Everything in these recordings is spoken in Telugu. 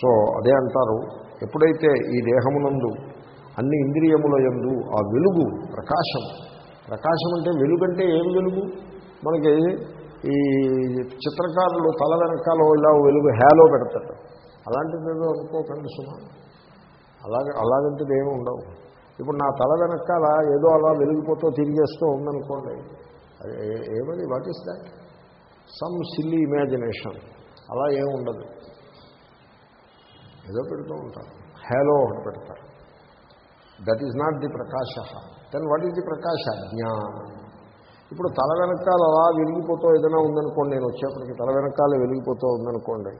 సో అదే అంటారు. ఎప్పుడైతే ఈ దేహమునందు అన్ని ఇంద్రియముల ఎందు ఆ వెలుగు ప్రకాశం ప్రకాశం అంటే వెలుగు అంటే ఏం వెలుగు? మనకి ఈ చిత్రకారులు తల వెనకాల ఇలా వెలుగు హ్యాలో పెడతారు. అలాంటిది ఏదో అనుకోకండి సుమా. అలాగే అలాగంటిది ఏమి ఉండవు. ఇప్పుడు నా తల వెనకాల ఏదో అలా వెలిగిపోతూ తిరిగేస్తూ ఉందనుకోండి. అది ఏమని what is that some silly imagination అలా ఏమి ఉండదు. ఏదో పెడుతూ ఉంటారు. హేలో ఒకటి పెడతారు. దట్ ఈజ్ నాట్ ది ప్రకాశ దెన్ వాట్ ఈజ్ ది ప్రకాశ జ్ఞానం ఇప్పుడు తల వెనకాల అలా వెలిగిపోతూ ఏదైనా ఉందనుకోండి నేను వచ్చేప్పటికి తల వెనకాల వెలిగిపోతూ ఉందనుకోండి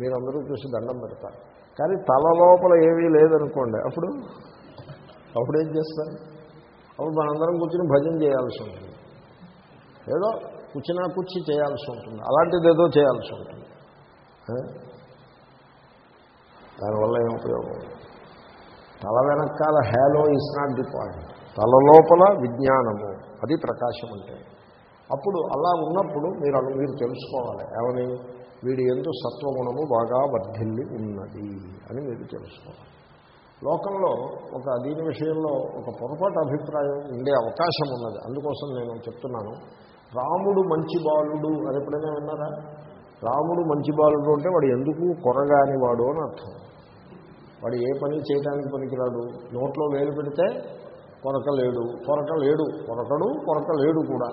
మీరందరూ చూసి దండం పెడతారు. కానీ తల లోపల ఏమీ లేదనుకోండి అప్పుడు? అప్పుడు ఏం చేస్తారు? అప్పుడు మనందరం కూర్చుని భజన చేయాల్సి ఉంటుంది. ఏదో కూర్చున్నా కూర్చి చేయాల్సి ఉంటుంది. అలాంటిది ఏదో చేయాల్సి ఉంటుంది. దానివల్ల ఏం ఉపయోగం? తల వెనకాల halo is not the point తల లోపల విజ్ఞానము అది ప్రకాశం అంటే. అప్పుడు అలా ఉన్నప్పుడు మీరు అను- మీరు తెలుసుకోవాలి. ఏమని? వీడి ఎందు సత్వగుణము బాగా వర్ధిల్లి ఉన్నది అని మీరు తెలుసుకోవాలి. లోకంలో ఒక దీని విషయంలో ఒక పొరపాటు అభిప్రాయం ఉండే అవకాశం ఉన్నది. అందుకోసం నేను చెప్తున్నాను. రాముడు మంచి బాలుడు అని ఎప్పుడైనా విన్నారా? రాముడు మంచి బాలుడు అంటే వాడు ఎందుకు కొరగాని వాడు అని అర్థం. వాడు ఏ పని చేయడానికి పనికిరాడు. నోట్లో వేలు పెడితే కొరక లేడు. కొరక లేడు. కొరకడు కొరక లేడు కూడా.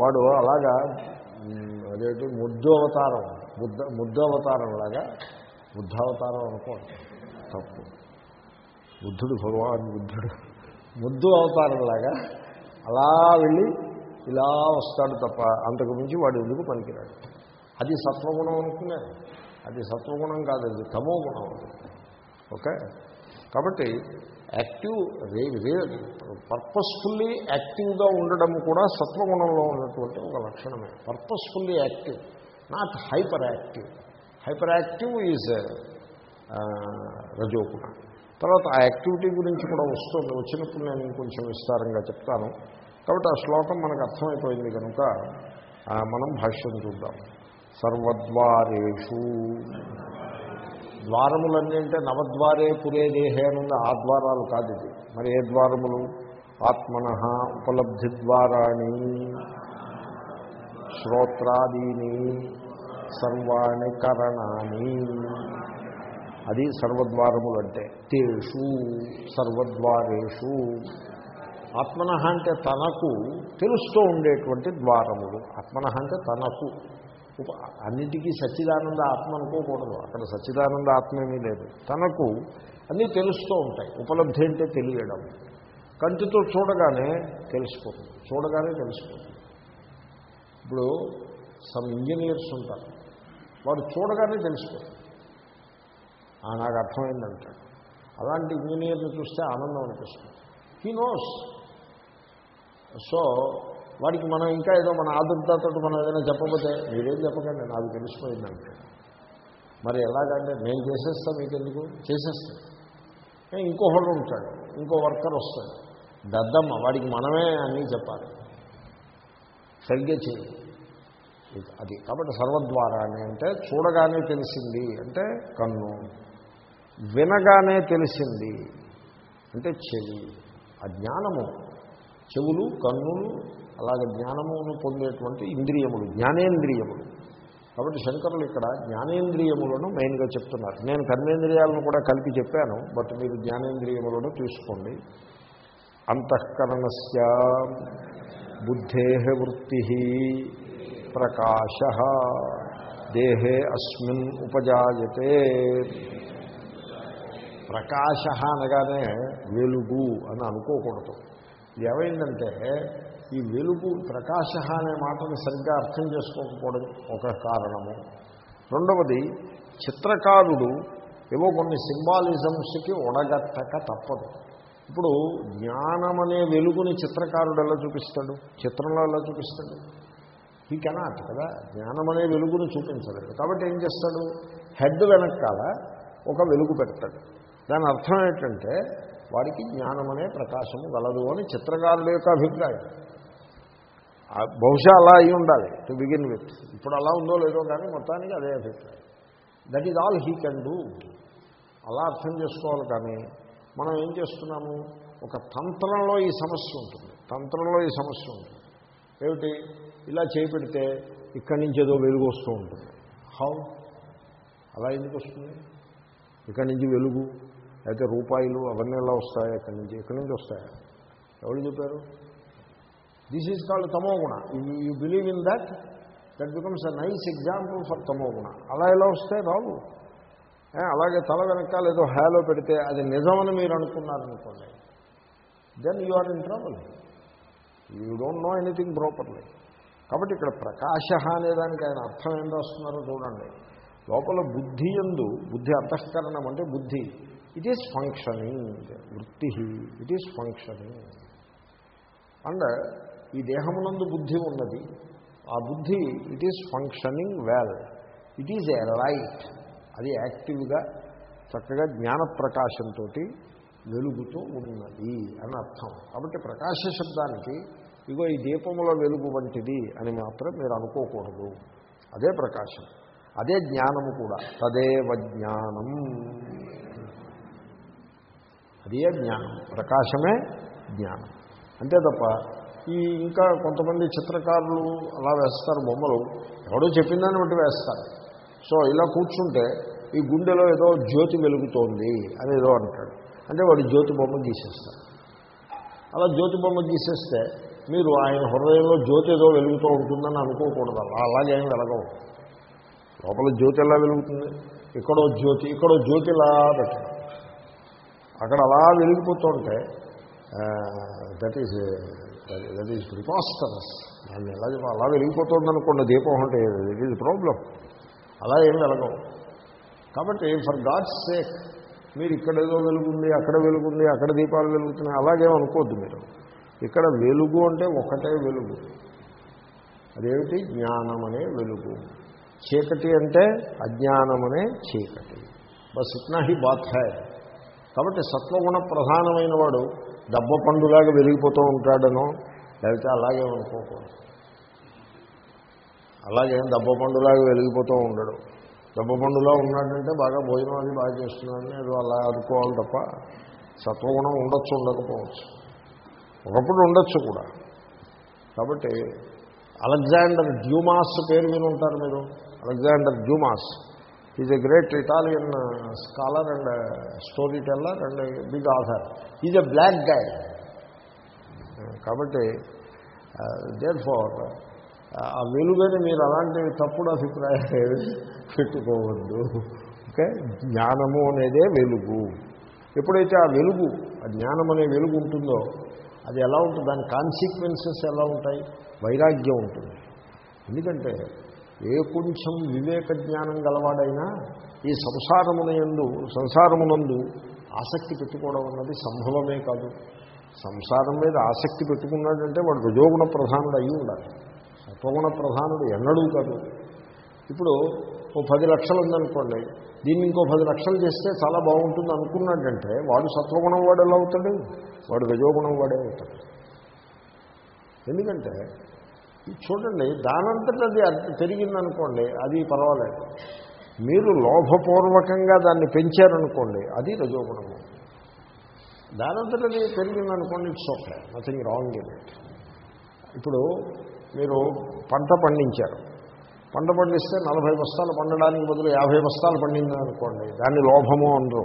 వాడు అలాగా అదేంటి? ముద్దు అవతారం బుద్ధ ముద్దు అవతారం లాగా బుద్ధావతారం అనుకోండి. తప్పు. బుద్ధుడు భగవాన్ బుద్ధుడు. ముద్దు అవతారం లాగా అలా వెళ్ళి ఇలా వస్తాడు తప్ప అంతకు మించి వాడు ఎందుకు పనికిరాడు? అది సత్వగుణం అనుకున్నారు అది సత్వగుణం కాదు అది తమో గుణం ఓకే? కాబట్టి యాక్టివ్ రే రే పర్పస్ఫుల్లీ యాక్టివ్గా ఉండడం కూడా సత్వగుణంలో ఉన్నటువంటి ఒక లక్షణమే. Purposefully active not hyperactive. Hyperactive is రజోగుణ. తర్వాత ఆ యాక్టివిటీ గురించి కూడా వస్తుంది. వచ్చినప్పుడు నేను ఇంకొంచెం విస్తారంగా చెప్తాను. కాబట్టి ఆ శ్లోకం మనకు అర్థమైపోయింది కనుక మనం భాష్యం చూద్దాం. సర్వద్వారేషు. ద్వారములన్నీ అంటే నవద్వారే పురే దేహే అనుంది ఆ ద్వారాలు కాదు ఇది. మరి ఏ ద్వారములు? ఆత్మన ఉపలబ్ధి ద్వారాణి. శ్రోత్రాదీని సర్వాణి కరణాన్ని అది సర్వద్వారములు అంటే తేషు సర్వద్వారేషు. ఆత్మన అంటే తనకు తెలుస్తూ ఉండేటువంటి ద్వారములు. ఆత్మన అంటే తనకు. అన్నిటికీ సచ్చిదానంద ఆత్మ అనుకోకూడదు. అక్కడ సచ్చిదానంద ఆత్మ ఏమీ లేదు. తనకు అన్నీ తెలుస్తూ ఉంటాయి. ఉపలబ్ధి అంటే తెలియడం. కంటితో చూడగానే తెలిసిపోతుంది. చూడగానే తెలిసిపోతుంది. ఇప్పుడు సమ్ ఇంజనీర్స్ ఉంటారు. వారు చూడగానే తెలిసిపోతుంది. నాకు అర్థమైందంటాడు. అలాంటి ఇంజనీర్ని చూస్తే ఆనందం అనిపిస్తుంది. హీ నోస్ సో వాడికి మనం ఇంకా ఏదో మన ఆదుర్దాతో మనం ఏదైనా చెప్పకపోతే మీరేం చెప్పకండి నాకు తెలిసిపోయిందంటే. మరి ఎలాగంటే నేను చేసేస్తా మీకు ఎందుకు చేసేస్తా. ఏ, ఇంకొకడు ఉంటాడు ఇంకో వర్కర్ వస్తాడు. దద్దమ్మ వాడికి మనమే అన్నీ చెప్పాలి. సరిగ్గా చేయి అది. కాబట్టి సర్వద్వారా అని అంటే చూడగానే తెలిసింది అంటే కన్ను. వినగానే తెలిసింది అంటే చెవి. ఆ జ్ఞానము. చెవులు కన్నులు అలాగే జ్ఞానమును పొందేటువంటి ఇంద్రియములు జ్ఞానేంద్రియములు. కాబట్టి శంకరులు ఇక్కడ జ్ఞానేంద్రియములను మెయిన్గా చెప్తున్నారు. నేను కర్మేంద్రియాలను కూడా కలిపి చెప్పాను బట్ మీరు జ్ఞానేంద్రియములను తీసుకోండి. అంతఃకరణస్య బుద్ధే వృత్తి ప్రకాశ దేహే అస్మిన్ ఉపజాయతే. ప్రకాశ అనగానే వెలుగు అని అనుకోకూడదు. ఏమైందంటే ఈ వెలుగు ప్రకాశ అనే మాటను సరిగ్గా అర్థం చేసుకోకపోవడం ఒక కారణము. రెండవది చిత్రకారుడు ఏవో కొన్ని సింబాలిజమ్స్కి ఒడగట్టక తప్పదు. ఇప్పుడు జ్ఞానం అనే వెలుగుని చిత్రకారుడు ఎలా చూపిస్తాడు? చిత్రంలో ఎలా చూపిస్తాడు? ఈ కెనాట్ కదా? జ్ఞానం అనే వెలుగును చూపించలేదు. కాబట్టి ఏం చేస్తాడు? హెడ్ వెనకాల ఒక వెలుగు పెడతాడు. దాని అర్థం ఏంటంటే వాడికి జ్ఞానం అనే ప్రకాశము గలదు అని చిత్రకారుడు యొక్క అభిప్రాయం. బహుశా అలా అయి ఉండాలి టు బిగిన్ విత్ ఇప్పుడు అలా ఉందో లేదో కానీ మొత్తానికి అదే అభిప్రాయం. That is all he can do అలా అర్థం చేసుకోవాలి కానీ మనం ఏం చేస్తున్నాము? ఒక తంత్రంలో ఈ సమస్య ఉంటుంది. తంత్రంలో ఈ సమస్య ఉంటుంది. ఏమిటి? ఇలా చేపెడితే ఇక్కడి నుంచి ఏదో వెలుగు వస్తూ ఉంటుంది. హౌ అలా ఎందుకు వస్తుంది? ఇక్కడి నుంచి వెలుగు అయితే రూపాయలు అవన్నీ ఎలా వస్తాయి? ఎక్కడి నుంచి ఇక్కడి నుంచి వస్తాయా? ఎవరు చెప్పారు? దిస్ ఈజ్ కాల్డ్ తమోగుణ you believe in that that becomes a nice example for తమోగుణ అలా ఎలా వస్తే రావు? అలాగే తల వెనకాల ఏదో హ్యాలో పెడితే అది నిజమని మీరు అనుకున్నారనుకోండి. Then you are in trouble you don't know anything properly కాబట్టి ఇక్కడ ప్రకాశ అనేదానికి ఆయన అర్థం ఏం రాస్తున్నారో చూడండి. లోపల బుద్ధి ఎందు బుద్ధి అంతఃకరణం అంటే బుద్ధి. ఇట్ ఈస్ ఫంక్షనింగ్ వృత్తి. ఇట్ ఈస్ ఫంక్షనింగ్ అండ్ ఈ దేహమునందు బుద్ధి ఉన్నది. ఆ బుద్ధి it is functioning well it is a light అది యాక్టివ్గా చక్కగా జ్ఞాన ప్రకాశంతో వెలుగుతూ ఉన్నది అని అర్థం. కాబట్టి ప్రకాశ శబ్దానికి ఇగో ఈ దీపముల వెలుగు వంటిది అని మాత్రం మీరు అనుకోకూడదు. అదే ప్రకాశం. అదే జ్ఞానము కూడా. తదేవ జ్ఞానం. అదే జ్ఞానం. ప్రకాశమే జ్ఞానం. అంతే తప్ప ఈ ఇంకా కొంతమంది చిత్రకారులు అలా వేస్తారు బొమ్మలు. ఎవడో చెప్పిందాన్ని బట్టి వేస్తారు. సో ఇలా కూర్చుంటే ఈ గుండెలో ఏదో జ్యోతి వెలుగుతోంది అని ఏదో అంటాడు. అంటే వాడు జ్యోతి బొమ్మ గీసేస్తారు అలా జ్యోతి బొమ్మ గీసేస్తే మీరు ఆయన హృదయంలో జ్యోతి ఏదో వెలుగుతూ ఉంటుందని అనుకోకూడదు. అలా ఆయన వెలగవు. లోపల జ్యోతి ఎలా వెలుగుతుంది? ఇక్కడో జ్యోతి ఇక్కడో జ్యోతి ఇలా పెట్టడం. అక్కడ అలా వెలిగిపోతుంటే that is that is preposterous దాన్ని ఎలా అలా వెలిగిపోతుంది అనుకోండి దీపం అంటే ఇట్ ఈజ్ ప్రాబ్లం అలా ఏం వెలగవు. కాబట్టి ఫర్ గాడ్స్ సేక్ మీరు ఇక్కడ ఏదో వెలుగుంది అక్కడ వెలుగుంది అక్కడ దీపాలు వెలుగుతున్నాయి అలాగే అనుకోవద్దు మీరు. ఇక్కడ వెలుగు అంటే ఒకటే వెలుగు. అదేమిటి? జ్ఞానమనే వెలుగు. చీకటి అంటే అజ్ఞానమనే చీకటి. బస్ ఇట్నా హీ బాత్ హై కాబట్టి సత్వగుణ ప్రధానమైన వాడు దెబ్బ పండులాగా వెలిగిపోతూ ఉంటాడనో లేకపోతే అలాగే అనుకోకూడదు అలాగే దెబ్బ పండులాగా వెలిగిపోతూ ఉండడు. దెబ్బ పండులో ఉన్నాడంటే బాగా భోజనం అది బాగా చేస్తున్నాడని ఏదో అలా అనుకోవాలి తప్ప సత్వగుణం ఉండొచ్చు ఉండకపోవచ్చు. ఒకప్పుడు ఉండొచ్చు కూడా. కాబట్టి అలెగ్జాండర్ డ్యూమాస్ పేరు విని ఉంటారు మీరు. Alexander Dumas. Is a great Italian scholar and story teller and big author is a black guy కాబట్టి uh, దేర్ ఫార్ uh, ఆ వెలుగని మీరు అలాంటి తప్పుడు అభిప్రాయాలు పెట్టుకోవద్దు. ఓకే జ్ఞానము అనేదే వెలుగు. ఎప్పుడైతే ఆ వెలుగు ఆ జ్ఞానం అనే వెలుగు ఉంటుందో అది ఎలా ఉంటుంది దాని కాన్సిక్వెన్సెస్ ఎలా ఉంటాయి? వైరాగ్యం ఉంటుంది. ఎందుకంటే ఏ కొంచెం వివేక జ్ఞానం గలవాడైనా ఈ సంసారమునందు సంసారమునందు ఆసక్తి పెట్టుకోవడం అన్నది సంభవమే కాదు. సంసారం మీద ఆసక్తి పెట్టుకున్నాడంటే వాడు రజోగుణ ప్రధానుడు అయి ఉండాలి. సత్వగుణ ప్రధానుడు ఎన్నడూ కాదు. ఇప్పుడు ఓ పది లక్షలు ఉందనుకోండి దీన్ని ఇంకో పది లక్షలు చేస్తే చాలా బాగుంటుంది అనుకున్నాడంటే వాడు సత్వగుణం వాడు ఎలా అవుతాడు? వాడు రజోగుణం వాడే అవుతాడు. ఎందుకంటే చూడండి దానంతట అది పెరిగిందనుకోండి అది పర్వాలేదు. మీరు లోభపూర్వకంగా దాన్ని పెంచారనుకోండి అది రజోగుణము. దానంతట అది పెరిగిందనుకోండి it's okay nothing wrong in it ఇప్పుడు మీరు పంట పండించారు. పంట పండిస్తే నలభై బస్తాలు పండడానికి బదులు యాభై బస్తాలు పండిందనుకోండి దాన్ని లోభము అనరు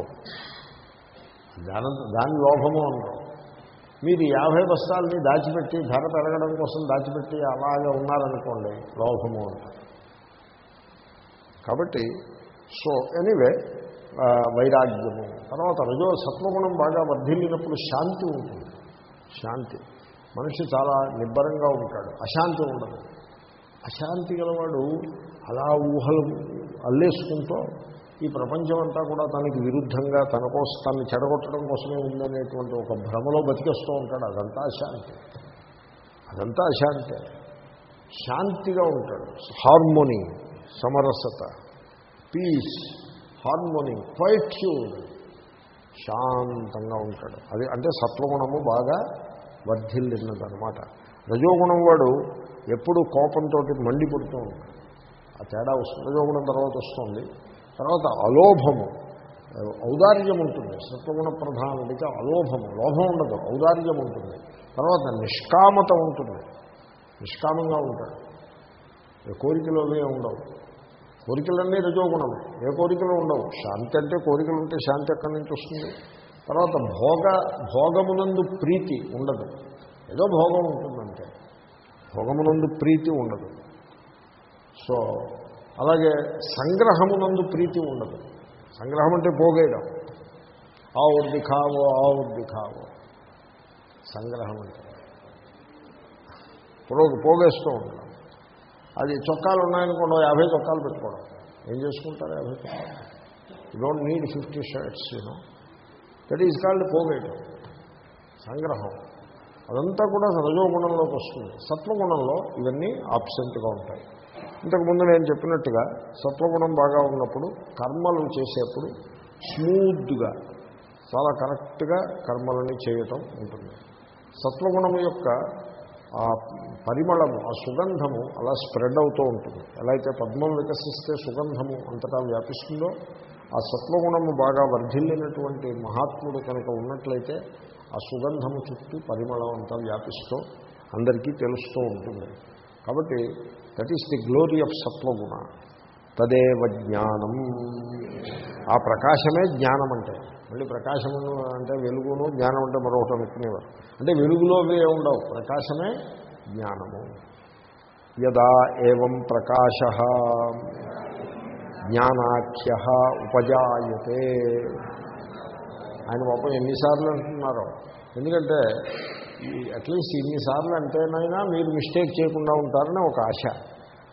దాని దాన్ని లోభము అనరు మీరు యాభై బస్తాలని దాచిపెట్టి ధర పెరగడం కోసం దాచిపెట్టి అలాగే ఉన్నారనుకోండి లోభము అంటారు. కాబట్టి సో ఎనీవే వైరాగ్యము. తర్వాత రజో సత్వగుణం బాగా వర్ధిల్లినప్పుడు శాంతి ఉంటుంది. శాంతి. మనిషి చాలా నిబ్బరంగా ఉంటాడు. అశాంతి ఉండదు. అశాంతి గలవాడు అలా ఊహలు అల్లేసుకుంటూ ఈ ప్రపంచం అంతా కూడా తనకి విరుద్ధంగా తన కోసం తనని చెడగొట్టడం కోసమే ఉందనేటువంటి ఒక భ్రమలో బతికేస్తూ ఉంటాడు. అదంతా అశాంతి. అదంతా అశాంతి. శాంతిగా ఉంటాడు. హార్మోని సమరసత పీస్ హార్మోని క్వైట్యూడ్. శాంతంగా ఉంటాడు. అది అంటే సత్వగుణము బాగా వర్ధిల్లినదనమాట రజోగుణం వాడు ఎప్పుడు కోపంతో మండిపడుతూ ఉంటాడు. ఆ తేడా వస్తుంది. రజోగుణం తర్వాత వస్తుంది. తర్వాత అలోభము. ఔదార్యం ఉంటుంది సత్వగుణ ప్రధానుడికి అలోభము. లోభం ఉండదు ఔదార్యం ఉంటుంది తర్వాత నిష్కామత ఉంటుంది. నిష్కామంగా ఉంటాడు. ఏ కోరికలు అవే ఉండవు. కోరికలన్నీ రజోగుణం. ఏ కోరికలు ఉండవు. శాంతి అంటే కోరికలు ఉంటే శాంతి ఎక్కడి నుంచి వస్తుంది? తర్వాత భోగ భోగమునందు ప్రీతి ఉండదు. ఏదో భోగం ఉంటుందంటే. భోగమునందు ప్రీతి ఉండదు. సో అలాగే సంగ్రహమునందు ప్రీతి ఉండదు. సంగ్రహం అంటే పోగేయడం. ఆ ఉద్ది కావో ఆ కావో సంగ్రహం అంటే పొడవు పోగేస్తూ ఉండడం. అది చొక్కాలు ఉన్నాయనుకోండి యాభై చొక్కాలు పెట్టుకోవడం. ఏం చేసుకుంటారు యాభై చొక్కాలు? You don't need fifty shirts you know that is called పోగేయటం సంగ్రహం. అదంతా కూడా రజోగుణంలోకి వస్తుంది. సత్వగుణంలో ఇవన్నీ ఆబ్సెంట్గా ఉంటాయి. ఇంతకుముందు నేను చెప్పినట్టుగా సత్వగుణం బాగా ఉన్నప్పుడు కర్మలు చేసేప్పుడు స్మూత్గా చాలా కరెక్ట్గా కర్మలని చేయటం ఉంటుంది. సత్వగుణము యొక్క ఆ పరిమళము ఆ సుగంధము అలా స్ప్రెడ్ అవుతూ ఉంటుంది. ఎలా అయితే పద్మం వికసిస్తే సుగంధము అంతటా వ్యాపిస్తుందో ఆ సత్వగుణము బాగా వర్ధిల్లినటువంటి మహాత్ముడు కనుక ఉన్నట్లయితే ఆ సుగంధము చుట్టూ పరిమళం అంతా వ్యాపిస్తూ అందరికీ తెలుస్తూ ఉంటుంది. కాబట్టి that is the glory of సత్వగుణ తదేవ జ్ఞానం ఆ ప్రకాశమే జ్ఞానం అంటే. మళ్ళీ ప్రకాశము అంటే వెలుగును జ్ఞానం అంటే మరొకటి అనుకునేవారు. అంటే వెలుగులో అవి ఉండవు. ప్రకాశమే జ్ఞానము. యదా ఏం ప్రకాశ జ్ఞానాఖ్య ఉపజాయతే. ఆయన పాపం ఎన్నిసార్లు అంటున్నారు. ఎందుకంటే అట్లీస్ట్ ఇన్నిసార్లు అంటేనైనా మీరు మిస్టేక్ చేయకుండా ఉంటారని ఒక ఆశ.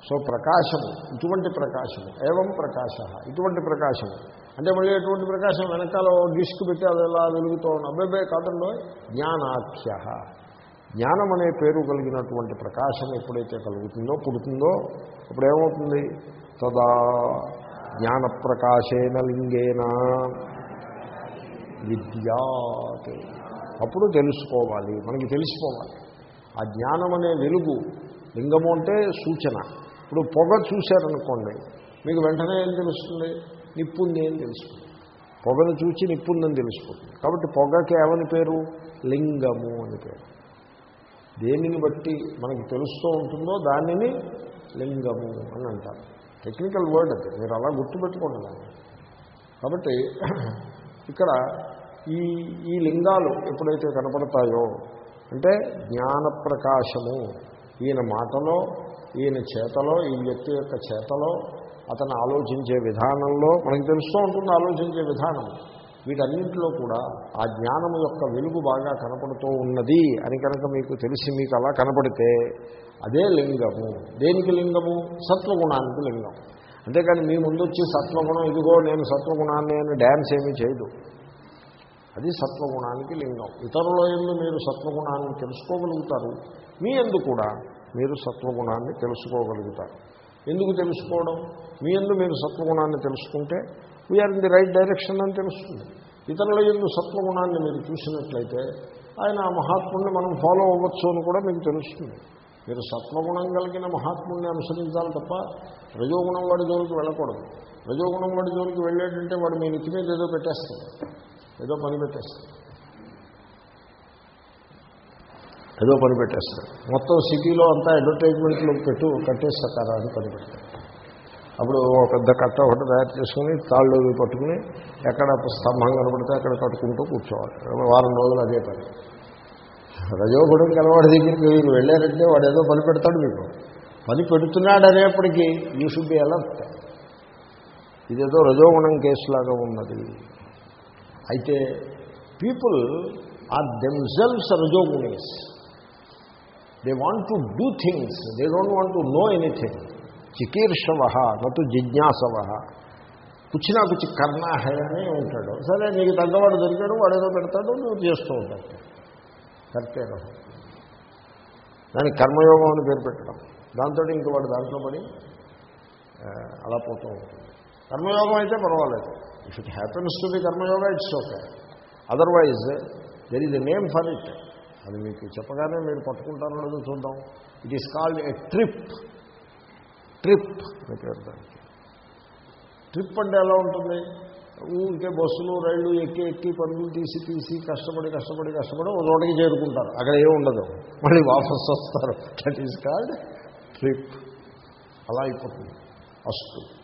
సో ప్రకాశము ఇటువంటి ప్రకాశము ఏవం ప్రకాశ ఇటువంటి ప్రకాశము. అంటే మళ్ళీ ఎటువంటి ప్రకాశం? వెనకాల డిస్క్ పెట్టి అది ఎలా వెలుగుతూ ఉన్న అబ్బాయి కాదంలో జ్ఞానాఖ్య. జ్ఞానం అనే పేరు కలిగినటువంటి ప్రకాశం ఎప్పుడైతే కలుగుతుందో పుడుతుందో ఇప్పుడు ఏమవుతుంది తదా జ్ఞాన ప్రకాశేన లింగేన విద్యాత్. అప్పుడు తెలుసుకోవాలి మనకి తెలిసిపోవాలి. ఆ జ్ఞానం అనే వెలుగు లింగము అంటే సూచన. ఇప్పుడు పొగ చూశారనుకోండి మీకు వెంటనే ఏం తెలుస్తుంది? నిప్పుంది అని తెలుస్తుంది. పొగను చూచి నిప్పుందని తెలుసుకుంటుంది కాబట్టి పొగకి ఏమని పేరు? లింగము అని పేరు. దేనిని బట్టి మనకి తెలుస్తూ ఉంటుందో దానిని లింగము అని అంటారు. టెక్నికల్ వర్డ్ అది మీరు అలా గుర్తుపెట్టుకోండి కాబట్టి ఇక్కడ ఈ ఈ లింగాలు ఎప్పుడైతే కనపడతాయో అంటే జ్ఞాన ప్రకాశము ఈయన మాటలో ఈయన చేతలో ఈ వ్యక్తి యొక్క చేతలో అతను ఆలోచించే విధానంలో మనకి తెలుస్తూ ఉంటుంది ఆలోచించే విధానం. వీటన్నింటిలో కూడా ఆ జ్ఞానం యొక్క వెలుగు బాగా కనపడుతూ ఉన్నది అని కనుక మీకు తెలిసి మీకు అలా కనపడితే అదే లింగము. దేనికి లింగము? సత్వగుణానికి లింగం. అంతేకాని మీ ముందు వచ్చి సత్వగుణం ఇదిగో నేను సత్వగుణాన్ని అని డ్యాన్స్ ఏమీ చేయదు. అది సత్వగుణానికి లింగం. ఇతరుల ఎందు మీరు సత్వగుణాన్ని తెలుసుకోగలుగుతారు. మీ ఎందు కూడా మీరు సత్వగుణాన్ని తెలుసుకోగలుగుతారు. ఎందుకు తెలుసుకోవడం? మీ ఎందు మీరు సత్వగుణాన్ని తెలుసుకుంటే we are in the right direction అని తెలుస్తుంది. ఇతరుల ఎందు సత్వగుణాన్ని మీరు చూసినట్లయితే ఆయన ఆ మహాత్ముడిని మనం ఫాలో అవ్వచ్చు అని కూడా మీకు తెలుస్తుంది. మీరు సత్వగుణం కలిగిన మహాత్ముడిని అనుసరించాలి తప్ప రజోగుణం వాడి జోలికి వెళ్ళకూడదు. రజోగుణం వాడి జోలికి వెళ్ళేటంటే వాడు మీ నెత్తి మీద ఏదో పెట్టేస్తాడు. ఏదో పని పెట్టేస్తాడు. ఏదో పని పెట్టేస్తాడు. మొత్తం సిటీలో అంతా అడ్వర్టైజ్మెంట్లు పెట్టు కట్టేస్తారా అని పని పెడతాడు. అప్పుడు ఒక పెద్ద కట్ట ఒకటి తయారు చేసుకుని తాళ్ళు పట్టుకుని ఎక్కడ స్తంభం కనబడితే అక్కడ కట్టుకుంటూ కూర్చోవాలి. వారం రోజులు అదే పని. రజోగుణం కలవాడి దగ్గరికి మీరు వెళ్ళారంటే వాడు ఏదో పని పెడతాడు మీకు పని పెడుతున్నాడు అనేప్పటికీ యూ షుడ్ బి అలర్ట్ ఇదేదో రజోగుణం కేసులాగా ఉన్నది. అయితే people are themselves రజోగుణీస్ they want to do things they don't want to know anything చికీర్షవ నటు జిజ్ఞాసవ కుచ్చినా కుచి కర్ణ హే అని ఉంటాడు. సరే నీకు తగ్గవాడు దొరికాడు వాడు ఏదో పెడతాడు నువ్వు చేస్తూ ఉంటాడు కరెక్టే కదా? దానికి కర్మయోగం అని పేరు పెట్టడం. దాంతో ఇంక వాడు దాంట్లో పడి అలా పోతూ ఉంటుంది కర్మయోగం అయితే పర్వాలేదు. If it happens to the karma yoga it's okay otherwise there is a name for it అది మీకు చెప్పగానే మీరు పట్టుకుంటారో లేదో చూద్దాం. It is called a trip trip అని పేరు దానికి. ట్రిప్ అంటే ఎలా ఉంటుంది? ఊరికే బస్సులు రైళ్ళు ఎక్కి ఎక్కి పనులు తీసి తీసి కష్టపడి కష్టపడి కష్టపడి ఒక చోటకి చేరుకుంటారు. అక్కడ ఏమి ఉండదు. మళ్ళీ వాపస్ వస్తారు. దట్ ఈస్ కాల్డ్ ట్రిప్ అలా అయిపోతుంది. అస్తు.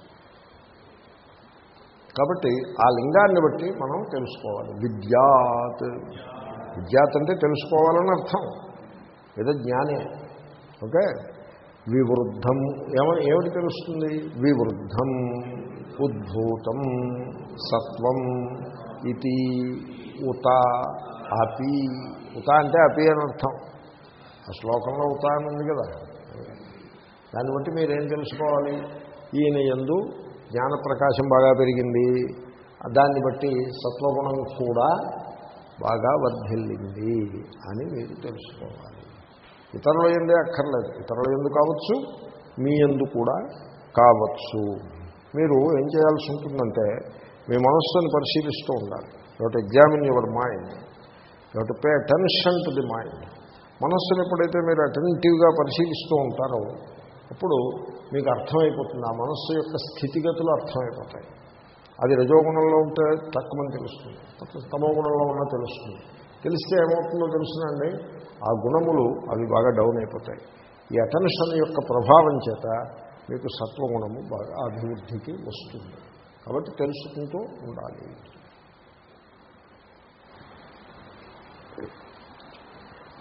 కాబట్టి ఆ లింగాన్ని బట్టి మనం తెలుసుకోవాలి. విద్యాత్. విద్యాత్ అంటే తెలుసుకోవాలని అర్థం. ఏదో జ్ఞానే. ఓకే? వివృద్ధం. ఏమ ఏమిటి తెలుస్తుంది? వివృద్ధం. ఉద్భూతం సత్వం. ఇది ఉత. అపి. ఉత అంటే అపి అని అర్థం. ఆ శ్లోకంలో ఉత అని ఉంది కదా. దాన్ని బట్టి మీరేం తెలుసుకోవాలి? ఈయన ఎందు జ్ఞాన ప్రకాశం బాగా పెరిగింది. దాన్ని బట్టి సత్వగుణం కూడా బాగా వర్ధిల్లింది అని మీరు తెలుసుకోవాలి. ఇతరుల ఎందే అక్కర్లేదు. ఇతరుల ఎందు కావచ్చు మీ ఎందు కూడా కావచ్చు. మీరు ఏం చేయాల్సి ఉంటుందంటే మీ మనస్సును పరిశీలిస్తూ ఉండాలి. You'd examine your mind you'd pay attention to the mind మనస్సును ఎప్పుడైతే మీరు అటెంటివ్గా పరిశీలిస్తూ ఉంటారో అప్పుడు మీకు అర్థమైపోతుంది. ఆ మనస్సు యొక్క స్థితిగతులు అర్థమైపోతాయి. అది రజోగుణంలో ఉంటే తక్కువని తెలుస్తుంది. తమో గుణంలో ఉన్నా తెలుస్తుంది. తెలిస్తే ఏమవుతుందో తెలుసునండి ఆ గుణములు అవి బాగా డౌన్ అయిపోతాయి. ఈ అటెన్షన్ యొక్క ప్రభావం చేత మీకు సత్వగుణము బాగా అభివృద్ధికి వస్తుంది. కాబట్టి తెలుసుకుంటూ ఉండాలి.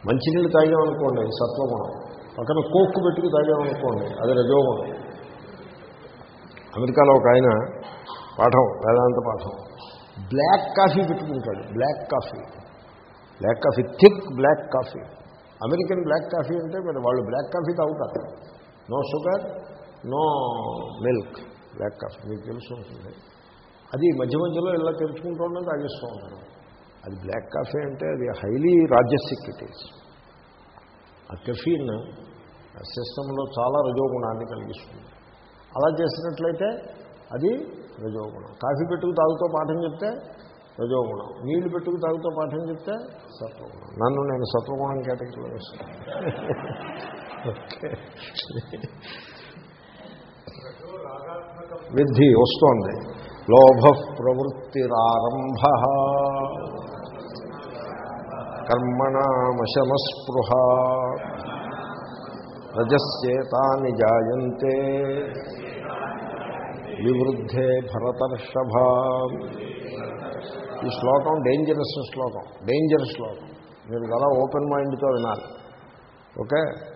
మంచినీళ్ళు తాగామనుకోండి సత్వగుణం. పక్కన కోక్కు పెట్టుకు తాగామనుకోండి అది రజోగుణం. అమెరికాలో ఒక ఆయన పాఠం వేదాంత పాఠం. బ్లాక్ కాఫీ పెట్టుకుంటాడు black coffee. Black coffee thick black coffee. American black coffee అంటే మరి వాళ్ళు బ్లాక్ కాఫీ తాగుతారు. No sugar no milk black coffee. మీకు తెలుసు ఉంటుంది అది మధ్య మధ్యలో ఇలా తెరుచుకుంటూ ఉన్నది తాగిస్తూ ఉంటారు. అది బ్లాక్ కాఫీ అంటే అది హైలీ రాజసిక్ ఇట్ ఈస్. ఆ కెఫీన్ సిస్టంలో చాలా రజోగుణాన్ని కలిగిస్తుంది. అలా చేసినట్లయితే అది రజోగుణం. కాఫీ పెట్టుకు తాగుతూ పాఠం చెప్తే రజోగుణం. నీళ్ళు పెట్టుకు తాగుతూ పాఠం చెప్తే సత్వగుణం. నన్ను నేను సత్వగుణం కేటగిరీలో వేస్తాను. విద్ధి వస్తోంది. లోభ ప్రవృత్తిరారంభ కర్మణామశమస్పృహ రజస్యేతాని జాయంతే. వివృద్ధే భరతర్షభ. ఈ శ్లోకం డేంజరస్ శ్లోకం డేంజర్ శ్లోకం. మీరు చాలా ఓపెన్ మైండ్తో వినాలి. ఓకే?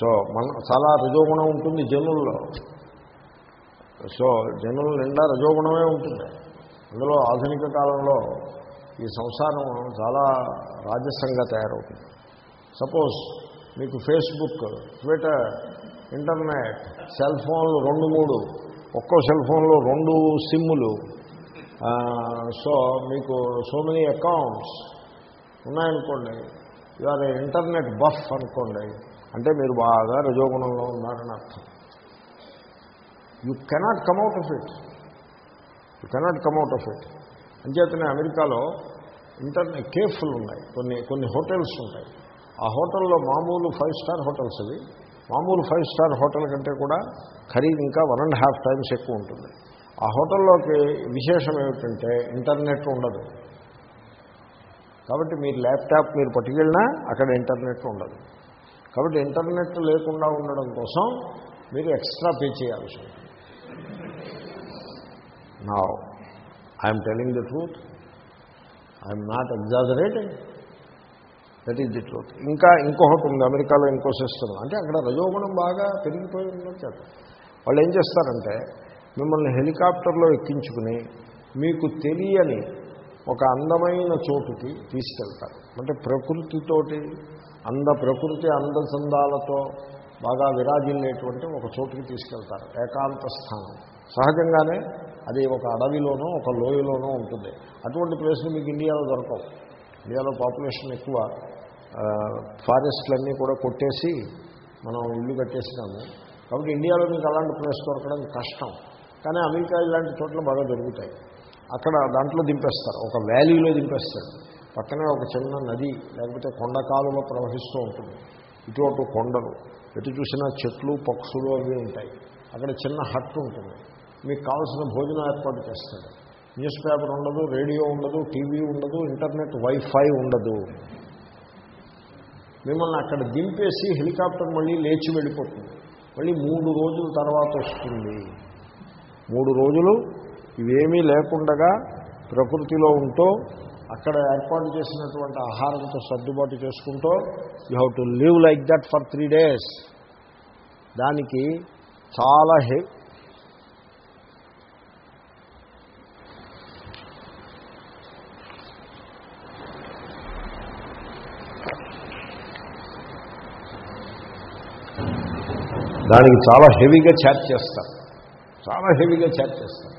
సో మన చాలా రజోగుణం ఉంటుంది జనుల్లో. సో జనుల నిండా రజోగుణమే ఉంటుంది. అందులో ఆధునిక కాలంలో ఈ సంసారం చాలా రాజసంగా తయారవుతుంది. సపోజ్ మీకు ఫేస్బుక్ ట్విట్టర్ ఇంటర్నెట్ సెల్ ఫోన్లు రెండు మూడు ఒక్కో సెల్ ఫోన్లో రెండు సిమ్ములు. సో మీకు సో మెనీ అకౌంట్స్ ఉన్నాయనుకోండి. ఇవాళ ఇంటర్నెట్ బఫ్ అనుకోండి. అంటే మీరు బాగా రజోగుణంలో ఉన్నారని అర్థం. You cannot come out of it you cannot come out of it అంచేతనే అమెరికాలో ఇంటర్నెట్ కేఫ్లు ఉన్నాయి. కొన్ని కొన్ని హోటల్స్ ఉంటాయి. ఆ హోటల్లో మామూలు ఫైవ్ స్టార్ హోటల్స్ అవి. మామూలు ఫైవ్ స్టార్ హోటల్ కంటే కూడా ఖరీదు ఇంకా వన్ అండ్ హాఫ్ టైమ్స్ ఎక్కువ ఉంటుంది. ఆ హోటల్లోకి విశేషం ఏమిటంటే ఇంటర్నెట్ ఉండదు. కాబట్టి మీరు ల్యాప్టాప్ మీరు పట్టుకెళ్ళినా అక్కడ ఇంటర్నెట్ ఉండదు. కాబట్టి ఇంటర్నెట్ లేకుండా ఉండడం కోసం మీరు ఎక్స్ట్రా పే చేయాల్సి ఉంటుంది. నా I'm telling the truth I'm not exaggerating that is the truth ఇంకా ఇంకొకటి ఉంది అమెరికాలో ఇంకో సిస్టమ్ అంటే అక్కడ రజోగుణం బాగా పెరిగిపోయి ఉందని వాళ్ళు ఏం చేస్తారంటే మిమ్మల్ని హెలికాప్టర్లో ఎక్కించుకుని మీకు తెలియని ఒక అందమైన చోటుకి తీసుకెళ్తారు. అంటే ప్రకృతితోటి అంద ప్రకృతి అందచందాలతో బాగా విరాజిల్లేటువంటి ఒక చోటుకి తీసుకెళ్తారు. ఏకాంత స్థానం. సహజంగానే అది ఒక అడవిలోనో ఒక లోయలోనో ఉంటుంది. అటువంటి ప్లేస్లు మీకు ఇండియాలో దొరకవు. ఇండియాలో పాపులేషన్ ఎక్కువ. ఫారెస్ట్లన్నీ కూడా కొట్టేసి మనం ఇల్లు కట్టేసినాము. కాబట్టి ఇండియాలో మీకు అలాంటి ప్లేస్ దొరకడం కష్టం. కానీ అమెరికా ఇలాంటి చోట్ల బాగా దొరుకుతాయి. అక్కడ దాంట్లో దింపేస్తారు. ఒక వ్యాలీలో దింపేస్తారు. పక్కనే ఒక చిన్న నది లేకపోతే కొండ కాలువ ప్రవహిస్తూ ఉంటుంది. ఇటువంటి కొండలు. ఎటు చూసినా చెట్లు పక్షులు అవి ఉంటాయి. అక్కడ చిన్న హట్ ఉంటుంది. మీకు కావాల్సిన భోజనం ఏర్పాటు చేస్తాడు న్యూస్ పేపర్ ఉండదు రేడియో ఉండదు టీవీ ఉండదు ఇంటర్నెట్ వైఫై ఉండదు. మిమ్మల్ని అక్కడ దింపేసి హెలికాప్టర్ మళ్ళీ లేచి వెళ్ళిపోతుంది. మళ్ళీ మూడు రోజుల తర్వాత వస్తుంది. మూడు రోజులు ఇవేమీ లేకుండగా ప్రకృతిలో ఉంటూ అక్కడ ఏర్పాటు చేసినటువంటి ఆహారంతో సర్దుబాటు చేసుకుంటూ you have to live like that for three days. దానికి చాలా హె దానికి చాలా హెవీగా ఛార్జ్ చేస్తారు. చాలా హెవీగా ఛార్జ్ చేస్తారు.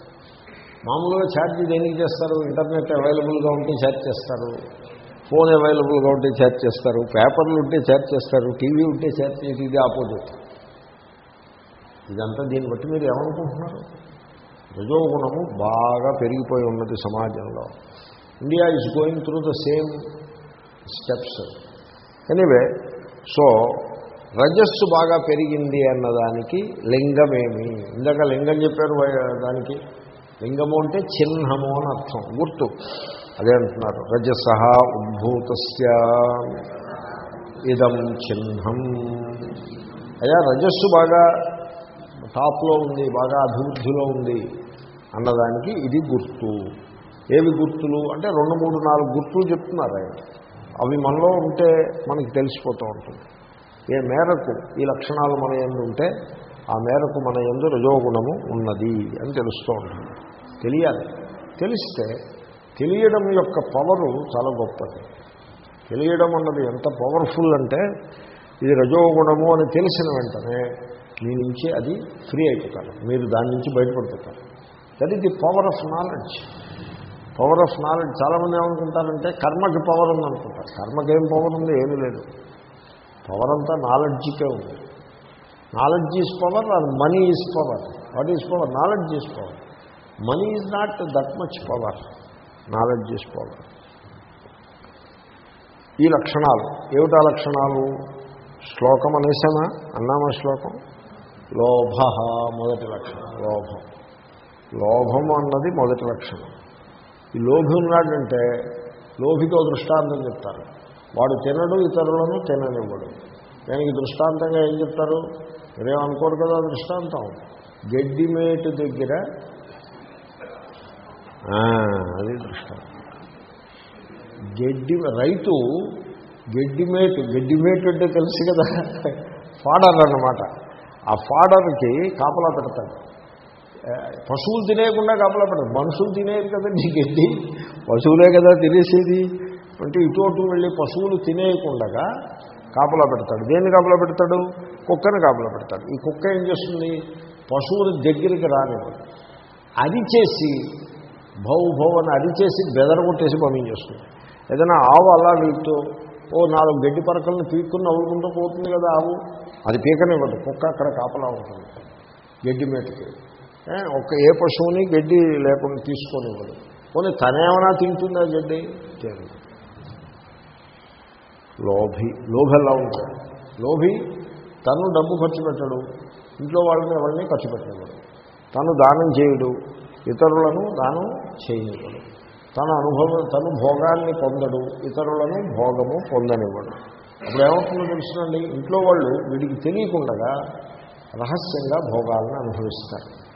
మామూలుగా ఛార్జ్ దేనికి చేస్తారు? ఇంటర్నెట్ అవైలబుల్గా ఉంటే ఛార్జ్ చేస్తారు. ఫోన్ అవైలబుల్గా ఉంటే ఛార్జ్ చేస్తారు. పేపర్లు ఉంటే ఛార్జ్ చేస్తారు. టీవీ ఉంటే ఛార్జ్ చేసి ఇది ఆపోజిట్. ఇదంతా దీన్ని బట్టి మీరు ఏమనుకుంటున్నారు? రజోగుణము బాగా పెరిగిపోయి ఉన్నది సమాజంలో. India is going through the same steps anyway so రజస్సు బాగా పెరిగింది అన్నదానికి లింగమేమి? ఇందాక లింగం చెప్పారు దానికి. లింగము అంటే చిహ్నము అని అర్థం. గుర్తు. అదే అంటున్నారు. రజస ఉద్భూతస్య ఇదం చిహ్నం. అయ్యా రజస్సు బాగా టాప్లో ఉంది బాగా అభివృద్ధిలో ఉంది అన్నదానికి ఇది గుర్తు. ఏవి గుర్తులు? అంటే రెండు మూడు నాలుగు గుర్తులు చెప్తున్నారు అవి మనలో ఉంటే మనకి తెలిసిపోతూ ఉంటుంది. ఏ మేరకు? ఈ లక్షణాలు మన ఎందు ఉంటే ఆ మేరకు మన ఎందు రజోగుణము ఉన్నది అని తెలుస్తూ ఉంటుంది తెలియాలి. తెలిస్తే తెలియడం యొక్క పవరు చాలా గొప్పది. తెలియడం అన్నది ఎంత పవర్ఫుల్ అంటే ఇది రజోగుణము అని తెలిసిన వెంటనే మీ నుంచి అది ఫ్రీ అయిపోతారు. మీరు దాని నుంచి బయటపడిపోతారు. That is the power of knowledge power of knowledge చాలామంది ఏమనుకుంటారంటే కర్మకి పవర్ ఉందనుకుంటారు. కర్మకి ఏం పవర్ ఉంది? ఏమీ లేదు. పవర్ అంతా నాలెడ్జ్కే ఉంది. Knowledge is power or money is power. What is power? Knowledge is power. Money is not that much power. Knowledge is power. ఈ లక్షణాలు. ఏమిటా లక్షణాలు? శ్లోకం అనేసానా అన్నామా శ్లోకం? లోభ మొదటి లక్షణం. లోభం. లోభం అన్నది మొదటి లక్షణం. ఈ లోభి ఉన్నాడంటే లోభితో దృష్టాంతం చెప్తారు. వాడు తినడు ఇతరులను తిననివ్వడు. దానికి దృష్టాంతంగా ఏం చెప్తారు? మీరేమనుకోరు కదా దృష్టాంతం? గడ్డిమేటు దగ్గర అది దృష్టాంతం. గడ్డి రైతు గడ్డిమేటు గడ్డిమేటు అంటే తెలుసు కదా ఫాడర్ అన్నమాట. ఆ ఫాడర్కి కాపలా పెడతాడు. పశువులు తినేయకుండా కాపలా పెడతాడు. మనుషులు తినేది కదండి గడ్డి? పశువులే కదా తినేసేది? అంటే ఇటు అటు వెళ్ళి పశువులు తినేయకుండా కాపలా పెడతాడు. దేన్ని కాపలా పెడతాడు? కుక్కని కాపలా పెడతాడు. ఈ కుక్క ఏం చేస్తుంది? పశువుని దగ్గరికి రానివ్వదు. అరిచేసి భౌ భౌ అని అరిచేసి బెదరగొట్టేసి పంపించేస్తుంది ఏదైనా ఆవు అలా వెళ్తూ ఓ నాలుగు గడ్డి పరకలను పీక్కుని నవ్వుకుంటూ పోతుంది కదా ఆవు. అది పీకనివ్వదు. కుక్క అక్కడ కాపలా ఉంటుంది. గడ్డి మేటకి ఒక ఏ పశువుని గడ్డి లేకుండా తీసుకొనివ్వదు. పోనీ తనేమైనా తింటుందా గడ్డి? తెలియదు లోభి లోభి ఎలా ఉంటాడు. లోభి తను డబ్బు ఖర్చు పెట్టడు. ఇంట్లో వాళ్ళని ఎవరిని ఖర్చు పెట్టడు. తను దానం చేయడు. ఇతరులను దానం చేయనివ్వడు తన అనుభవం తను భోగాన్ని పొందడు. ఇతరులను భోగము పొందనివ్వడు. అప్పుడు ఏమవుతుందో తెలుసునండి? ఇంట్లో వాళ్ళు వీడికి తెలియకుండా రహస్యంగా భోగాలను అనుభవిస్తారు.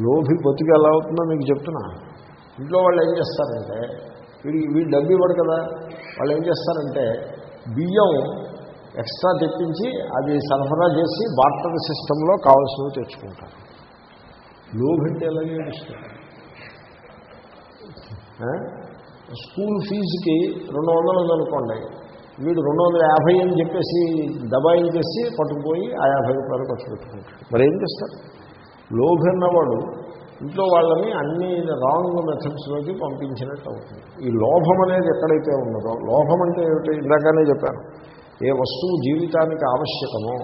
లోభి బతికి ఎలా అవుతుందో మీకు చెప్తున్నా. ఇంట్లో వాళ్ళు ఏం చేస్తారంటే వీడికి వీడు డబ్బు ఇవ్వడు కదా. వాళ్ళు ఏం చేస్తారంటే బియ్యం ఎక్స్ట్రా తెప్పించి అది సరఫరా చేసి బార్టర్ సిస్టంలో కావాల్సినవి తెచ్చుకుంటారు. లోభి అంటే ఎలాగే ఏడుస్తారు ఆ? స్కూల్ ఫీజుకి రెండు వందలు ఉందనుకోండి వీడు రెండు వందల యాభై అని చెప్పేసి దబాయించేసి పట్టుకుపోయి ఆ యాభై రూపాయలు ఖర్చు పెట్టుకుంటాడు. మరి ఏం చేస్తారు? లోభి అన్నవాడు ఇంట్లో వాళ్ళని అన్ని రాంగ్ మెథడ్స్లోకి పంపించినట్టు అవుతుంది. ఈ లోభం అనేది ఎక్కడైతే ఉన్నదో లోభం అంటే ఏమిటి? ఇందాకనే చెప్పాను. ఏ వస్తువు జీవితానికి ఆవశ్యకమో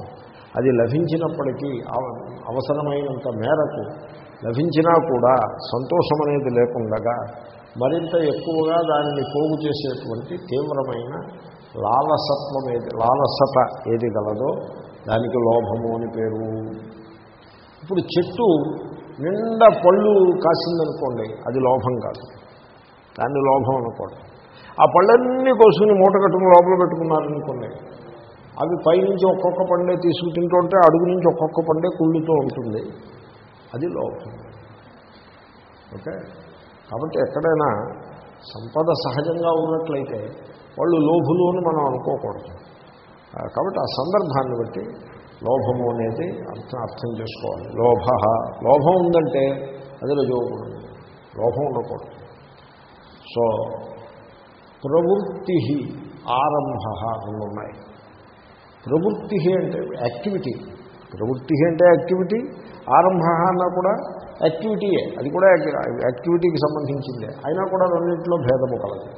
అది లభించినప్పటికీ అవ- అవసరమైనంత మేరకు లభించినా కూడా సంతోషం అనేది లేకుండగా మరింత ఎక్కువగా దానిని పోగు చేసేటువంటి తీవ్రమైన లాలసత్వం ఏది లాలసత ఏది గలదో దానికి లోభము అని పేరు. ఇప్పుడు చెట్టు నిండా పళ్ళు కాసిందనుకోండి అది లోభం కాదు. దాన్ని లోభం అనుకోండి. ఆ పళ్ళన్నీ కోసుకుని మూట కట్టుకుని లోపల పెట్టుకున్నారనుకోండి అవి పైనుంచి ఒక్కొక్క పండే తీసుకు తింటుంటే అడుగు నుంచి ఒక్కొక్క పండే కుళ్ళుతూ ఉంటుంది. అది లోపం ఓకే? కాబట్టి ఎక్కడైనా సంపద సహజంగా ఉన్నట్లయితే వాళ్ళు లోభులు అని మనం అనుకోకూడదు. కాబట్టి ఆ సందర్భాన్ని బట్టి లోభము అనేది అర్థం అర్థం చేసుకోవాలి. లోభ. లోభం ఉందంటే అది రజోగుణం. లోభం ఉండకూడదు. సో ప్రవృత్తి ఆరంభ రెండు ఉన్నాయి. ప్రవృత్తి అంటే యాక్టివిటీ. ప్రవృత్తి అంటే యాక్టివిటీ. ఆరంభ అన్నా కూడా యాక్టివిటీయే అది కూడా యాక్టివిటీకి సంబంధించిందే. అయినా కూడా రెండింటిలో భేదము కలదు.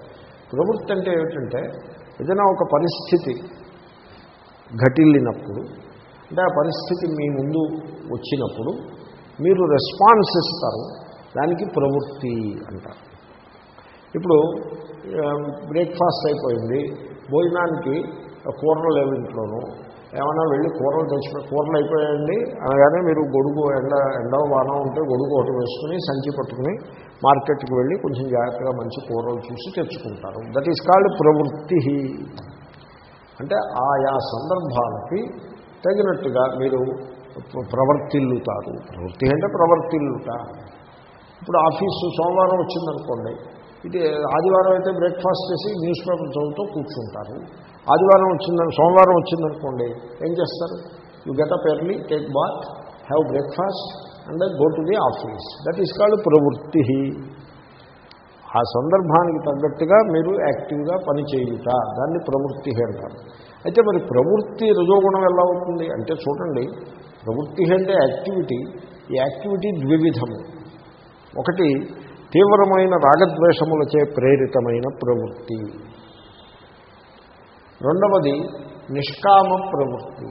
ప్రవృత్తి అంటే ఏమిటంటే ఏదైనా ఒక పరిస్థితి ఘటిల్లినప్పుడు అంటే ఆ పరిస్థితి మీ ముందు వచ్చినప్పుడు మీరు రెస్పాన్స్ ఇస్తారు దానికి ప్రవృత్తి అంటారు. ఇప్పుడు బ్రేక్ఫాస్ట్ అయిపోయింది భోజనానికి కూరలు లేవు ఇంట్లోనూ ఏమైనా వెళ్ళి కూరలు తెచ్చి కూరలు అయిపోయాయండి అనగానే మీరు గొడుగు ఎండ ఎండ వాన ఉంటే గొడుగు ఒకటి వేసుకుని సంచి పట్టుకుని మార్కెట్కి వెళ్ళి కొంచెం జాగ్రత్తగా మంచి కూరలు చూసి తెచ్చుకుంటారు. దట్ ఈస్ కాల్డ్ ప్రవృత్తి. అంటే ఆయా సందర్భాలకి తగినట్టుగా మీరు ప్రవర్తిల్లుతారు. ప్రవృత్తి అంటే ప్రవర్తిల్లుట. ఇప్పుడు ఆఫీసు సోమవారం వచ్చిందనుకోండి ఇది ఆదివారం అయితే బ్రేక్ఫాస్ట్ చేసి న్యూస్ పేపర్ చదువుతూ కూర్చుంటారు. ఆదివారం వచ్చిందని సోమవారం వచ్చిందనుకోండి ఏం చేస్తారు? You get up early take bath have breakfast and go to the office that is called ప్రవృత్తి. ఆ సందర్భానికి తగ్గట్టుగా మీరు యాక్టివ్గా పని చేయుట. దాన్ని ప్రవృత్తి అంటారు. అయితే మరి ప్రవృత్తి రజోగుణం ఎలా అవుతుంది? అంటే చూడండి ప్రవృత్తి అంటే యాక్టివిటీ. ఈ యాక్టివిటీ ద్వివిధము. ఒకటి తీవ్రమైన రాగద్వేషములచే ప్రేరితమైన ప్రవృత్తి. రెండవది నిష్కామ ప్రవృత్తి.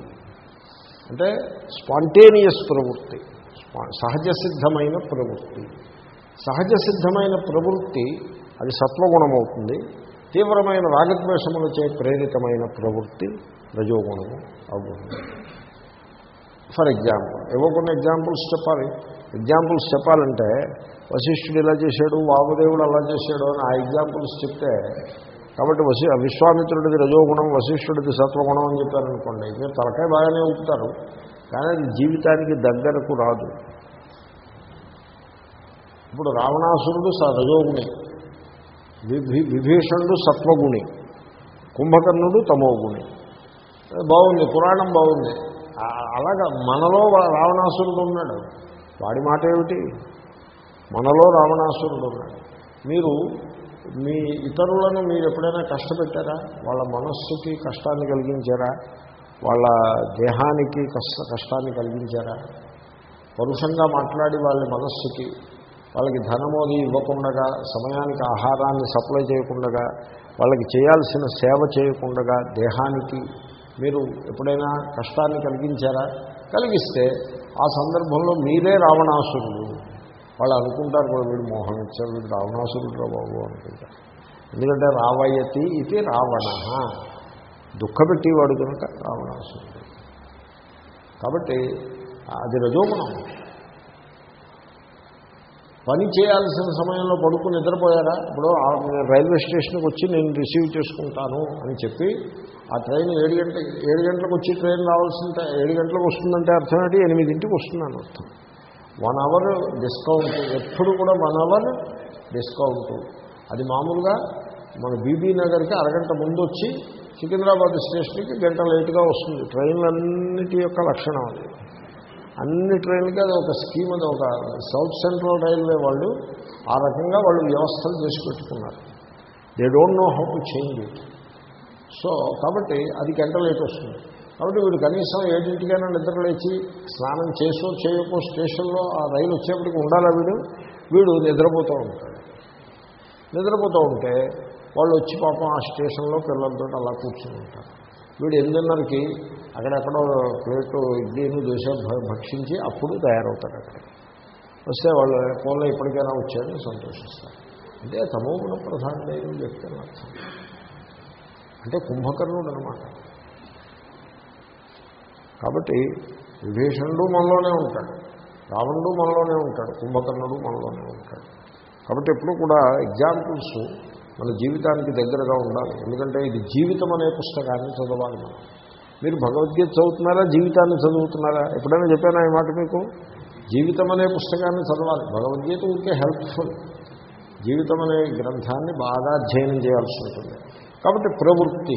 అంటే స్పాంటేనియస్ ప్రవృత్తి. సహజ సిద్ధమైన ప్రవృత్తి. సహజ సిద్ధమైన ప్రవృత్తి అది సత్వగుణమవుతుంది. తీవ్రమైన రాగద్వేషములచే ప్రేరితమైన ప్రవృత్తి రజోగుణము అవుతుంది ఫర్ ఎగ్జాంపుల్ ఏవో కొన్ని ఎగ్జాంపుల్స్ చెప్పాలి. ఎగ్జాంపుల్స్ చెప్పాలంటే వశిష్ఠుడు ఇలా చేశాడు వామదేవుడు అలా చేశాడు అని ఆ ఎగ్జాంపుల్స్ చెప్తే కాబట్టి వశి విశ్వామిత్రుడిది రజోగుణం వశిష్ఠుడిది సత్వగుణం అని చెప్పారనుకోండి మీరు తలకాయ బాగానే ఊపుతారు. కానీ అది జీవితానికి దగ్గరకు రాదు. ఇప్పుడు రావణాసురుడు స రజోగుణి. విభీ విభీషణుడు సత్వగుణి కుంభకర్ణుడు తమోగుణి. బాగుంది పురాణం బాగుంది. అలాగా మనలో రావణాసురుడు ఉన్నాడు. వాడి మాట ఏమిటి? మనలో రావణాసురుడు ఉన్నాడు. మీరు మీ ఇతరులను మీరు ఎప్పుడైనా కష్టపెట్టారా? వాళ్ళ మనస్సుకి కష్టాన్ని కలిగించారా? వాళ్ళ దేహానికి కష్ట కష్టాన్ని కలిగించారా? పరుషంగా మాట్లాడి వాళ్ళ మనస్సుకి వాళ్ళకి ధనమోది ఇవ్వకుండా సమయానికి ఆహారాన్ని సప్లై చేయకుండగా వాళ్ళకి చేయాల్సిన సేవ చేయకుండా దేహానికి మీరు ఎప్పుడైనా కష్టాన్ని కలిగించారా? కలిగిస్తే ఆ సందర్భంలో మీరే రావణాసురుడు. వాళ్ళు అనుకుంటారు కూడా వీడు మోహం ఇచ్చారు వీడు రావణాసురుడు రా బాబు అనుకుంటారు ఎందుకంటే రావయతి ఇది రావణ. దుఃఖపెట్టేవాడు కనుక రావణాసురుడు. కాబట్టి అది రజోగుణం. పని చేయాల్సిన సమయంలో పడుకుని నిద్రపోయారా? ఇప్పుడు రైల్వే స్టేషన్కి వచ్చి నేను రిసీవ్ చేసుకుంటాను అని చెప్పి ఆ ట్రైన్ ఏడు గంట ఏడు గంటలకు వచ్చి ట్రైన్ రావాల్సిన ఏడు గంటలకు వస్తుందంటే అర్థం ఏంటి? ఎనిమిదింటికి వస్తుందని అర్థం. వన్ అవర్ డిస్కౌంట్ ఎప్పుడు కూడా వన్ అవర్ డిస్కౌంట్ అది మామూలుగా మన బీబీ నగర్కి అరగంట ముందు వచ్చి సికింద్రాబాద్ స్టేషన్కి గంట లేటుగా వస్తుంది. ట్రైన్లన్నిటి యొక్క లక్షణం అది. అన్ని ట్రైన్లకి అది ఒక స్కీమ్ అది ఒక సౌత్ సెంట్రల్ రైల్వే వాళ్ళు ఆ రకంగా వాళ్ళు వ్యవస్థలు చేసి పెట్టుకున్నారు. They don't know how to change it so కాబట్టి అది గంట లేట్ వస్తుంది. కాబట్టి వీడు కనీసం ఏడింటికైనా నిద్ర లేచి స్నానం చేసో చేయకో స్టేషన్లో ఆ రైలు వచ్చేప్పటికి ఉండాలా వీడు? వీడు నిద్రపోతూ ఉంటాడు. నిద్రపోతూ ఉంటే వాళ్ళు వచ్చి పాపం ఆ స్టేషన్లో పిల్లలతో అలా కూర్చుని ఉంటారు. వీడు ఎనిమిదిన్నరకి అక్కడెక్కడో ప్లేటు ఇడ్లీను దోశ భ- భక్షించి అప్పుడు తయారవుతాడు అక్కడ. వస్తే వాళ్ళు ఫోన్లో ఎప్పటికైనా వచ్చారని సంతోషిస్తారు. అంటే తమోగుణ ప్రధానమైన వ్యక్తి అని అర్థం అంటే కుంభకర్ణుడు అనమాట కాబట్టి విభీషణుడు మనలోనే ఉంటాడు. రావణుడు మనలోనే ఉంటాడు. కుంభకర్ణుడు మనలోనే ఉంటాడు. కాబట్టి ఎప్పుడు కూడా ఎగ్జాంపుల్స్ మన జీవితానికి దగ్గరగా ఉండాలి. ఎందుకంటే ఇది జీవితం అనే పుస్తకాన్ని చదవాలి మనం. మీరు భగవద్గీత చదువుతున్నారా? జీవితాన్ని చదువుతున్నారా? ఎప్పుడైనా చెప్పానా ఈ మాట మీకు? జీవితం అనే పుస్తకాన్ని చదవాలి. భగవద్గీత ఉంటే హెల్ప్ఫుల్. జీవితం అనే గ్రంథాన్ని బాగా అధ్యయనం చేయాల్సి ఉంటుంది. కాబట్టి ప్రవృత్తి.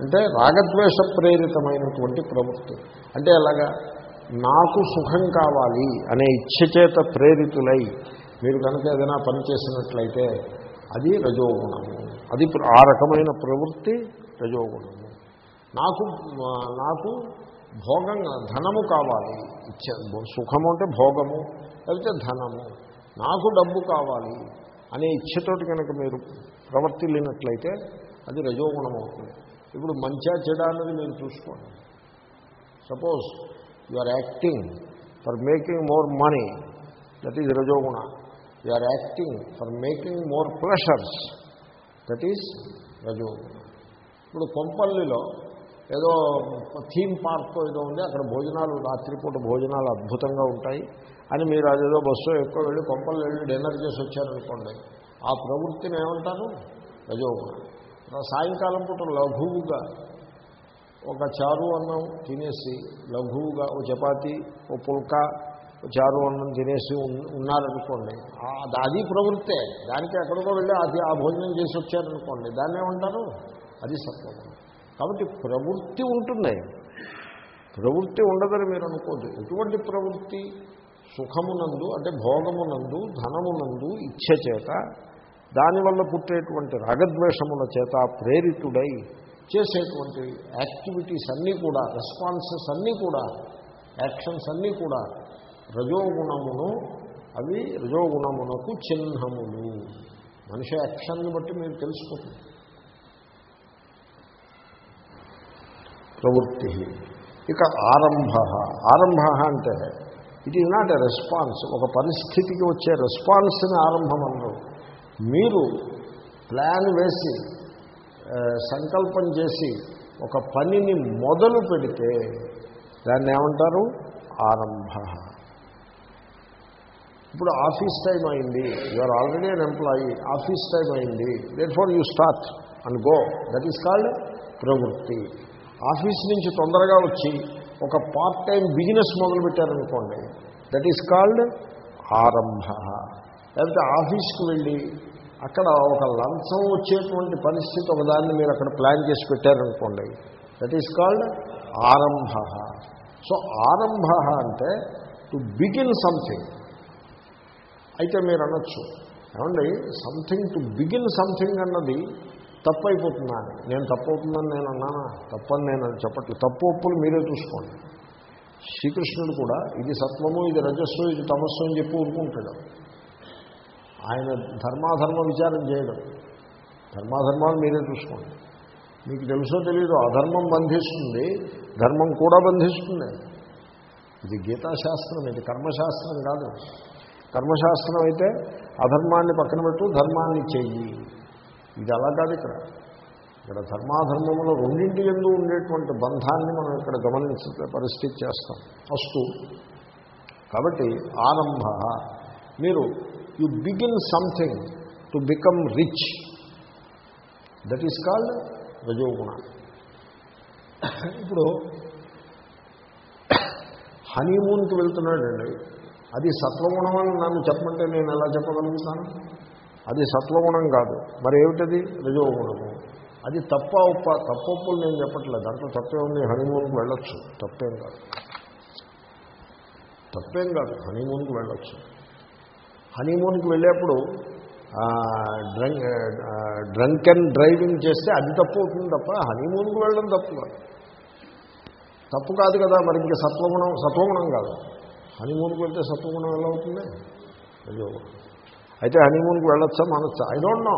అంటే రాగద్వేష ప్రేరితమైనటువంటి ప్రవృత్తి. అంటే ఎలాగా? నాకు సుఖం కావాలి అనే ఇచ్చచేత ప్రేరితులై మీరు కనుక ఏదైనా పని చేసినట్లయితే అది రజోగుణము. అది ఆ రకమైన ప్రవృత్తి రజోగుణము. నాకు నాకు భోగం ధనము కావాలి. ఇచ్చ సుఖము అంటే భోగము లేకపోతే ధనము. నాకు డబ్బు కావాలి అనే ఇచ్చతోటి కనుక మీరు ప్రవర్తిల్లినట్లయితే అది రజోగుణం అవుతుంది ఇప్పుడు మంచిగా చెడ అన్నది మీరు చూసుకోండి. Suppose you are acting for making more money that is రజోగుణ. You are acting for making more pressures that is రజోగుణ. ఇప్పుడు కొంపల్లిలో ఏదో థీమ్ పార్క్ ఏదో ఉంది అక్కడ భోజనాలు రాత్రిపూట భోజనాలు అద్భుతంగా ఉంటాయి. అని మీరు అదేదో బస్సు ఎక్కువ వెళ్ళి కొంపలు వెళ్ళి డిన్నర్ చేసి వచ్చారనుకోండి ఆ ప్రవృత్తిని ఏమంటారు? రజోగుణం. సాయంకాలం పూట లఘువుగా ఒక చారు అన్నం తినేసి లఘువుగా ఓ చపాతి ఓ పుల్క చారు అన్నం తినేసి ఉన్నారనుకోండి అది ప్రవృత్తే. దానికి ఎక్కడికో వెళ్ళి అది ఆ భోజనం చేసి వచ్చారనుకోండి దాన్ని ఏమంటారు అది సత్వగుణం. కాబట్టి ప్రవృత్తి ఉంటుంది. ప్రవృత్తి ఉండదని మీరు అనుకోదు ఎటువంటి ప్రవృత్తి? సుఖమునందు అంటే భోగమునందు ధనమునందు ఇచ్చ చేత దానివల్ల పుట్టేటువంటి రాగద్వేషముల చేత ప్రేరితుడై చేసేటువంటి యాక్టివిటీస్ అన్నీ కూడా రెస్పాన్సెస్ అన్నీ కూడా యాక్షన్స్ అన్నీ కూడా రజోగుణమును అవి రజోగుణమునకు చిహ్నములు. మనిషి యాక్షన్ని బట్టి మీరు తెలుసుకుంటుంది ప్రవృత్తి. ఇక ఆరంభ. ఆరంభ అంటే it is not a response ఒక పరిస్థితికి వచ్చే రెస్పాన్స్ని ఆరంభం అన్నారు మీరు ప్లాన్ వేసి సంకల్పం చేసి ఒక పనిని మొదలు పెడితే దాన్ని ఏమంటారు? ఆరంభ. ఇప్పుడు ఆఫీస్ టైం అయింది. You are already an employee office time అయింది. That for you start and go that is called ప్రవృత్తి. ఆఫీస్ నుంచి తొందరగా వచ్చి ఒక పార్ట్ టైం బిజినెస్ మొదలుపెట్టారనుకోండి దట్ ఈస్ కాల్డ్ ఆరంభ. లేకపోతే ఆఫీస్కి వెళ్ళి అక్కడ ఒక లంచం వచ్చేటువంటి పరిస్థితి ఒకదాన్ని మీరు అక్కడ ప్లాన్ చేసి పెట్టారనుకోండి దట్ ఈస్ కాల్డ్ ఆరంభ. సో ఆరంభ అంటే టు బిగిన్ సంథింగ్ అయితే మీరు అనొచ్చు ఏమండి సంథింగ్ టు బిగిన్ సంథింగ్ అన్నది తప్పు అయిపోతుందా నేను తప్పు అవుతుందని నేను అన్నానా? తప్పని నేను అది చెప్పట్లేదు. తప్పు ఒప్పులు మీరే చూసుకోండి. శ్రీకృష్ణుడు కూడా ఇది సత్వము ఇది రజస్సు ఇది తమస్సు అని చెప్పి ఊరుకుంటాడు. ఆయన ధర్మాధర్మ విచారం చేయడం. ధర్మాధర్మాలు మీరే చూసుకోండి. మీకు తెలుసో తెలియదు అధర్మం బంధిస్తుంది. ధర్మం కూడా బంధిస్తుంది. ఇది గీతాశాస్త్రం ఇది కర్మశాస్త్రం కాదు. కర్మశాస్త్రం అయితే అధర్మాన్ని పక్కన పెట్టు ధర్మాన్ని చెయ్యి. ఇది అలా కాదు ఇక్కడ. ఇక్కడ ధర్మాధర్మములో రెండింటి ఎందు ఉండేటువంటి బంధాన్ని మనం ఇక్కడ గమనించే పరిస్థితి చేస్తాం. ఫస్ట్ కాబట్టి ఆరంభ మీరు you begin something to become rich that is called రజోగుణ. ఇప్పుడు హనీమూన్కి వెళ్తున్నాడండి. అది సత్వగుణం అని నన్ను చెప్పమంటే నేను ఎలా చెప్పగలుగుతాను? అది సత్వగుణం కాదు. మరి ఏమిటది? రజోగుణము అది తప్ప ఉప్ప? తప్పొప్పులు నేను చెప్పట్లేదు. దాంట్లో తప్పే ఉంది హనీమూన్కి వెళ్ళొచ్చు. తప్పేం కాదు. తప్పేం కాదు హనీమూన్కి వెళ్ళొచ్చు. హనీమూన్కి వెళ్ళేప్పుడు డ్రంక్ డ్రంక్ అండ్ డ్రైవింగ్ చేస్తే అది తప్పు అవుతుంది తప్ప హనీమూన్కి వెళ్ళడం తప్పు కాదు. తప్పు కాదు కదా మరి ఇంకా సత్వగుణం సత్వగుణం కాదు. హనీమూన్కి వెళ్తే సత్వగుణం ఎలా అవుతుంది? రజోగుణం అయితే హనీమూన్కి వెళ్ళొచ్చా మనొచ్చా I don't know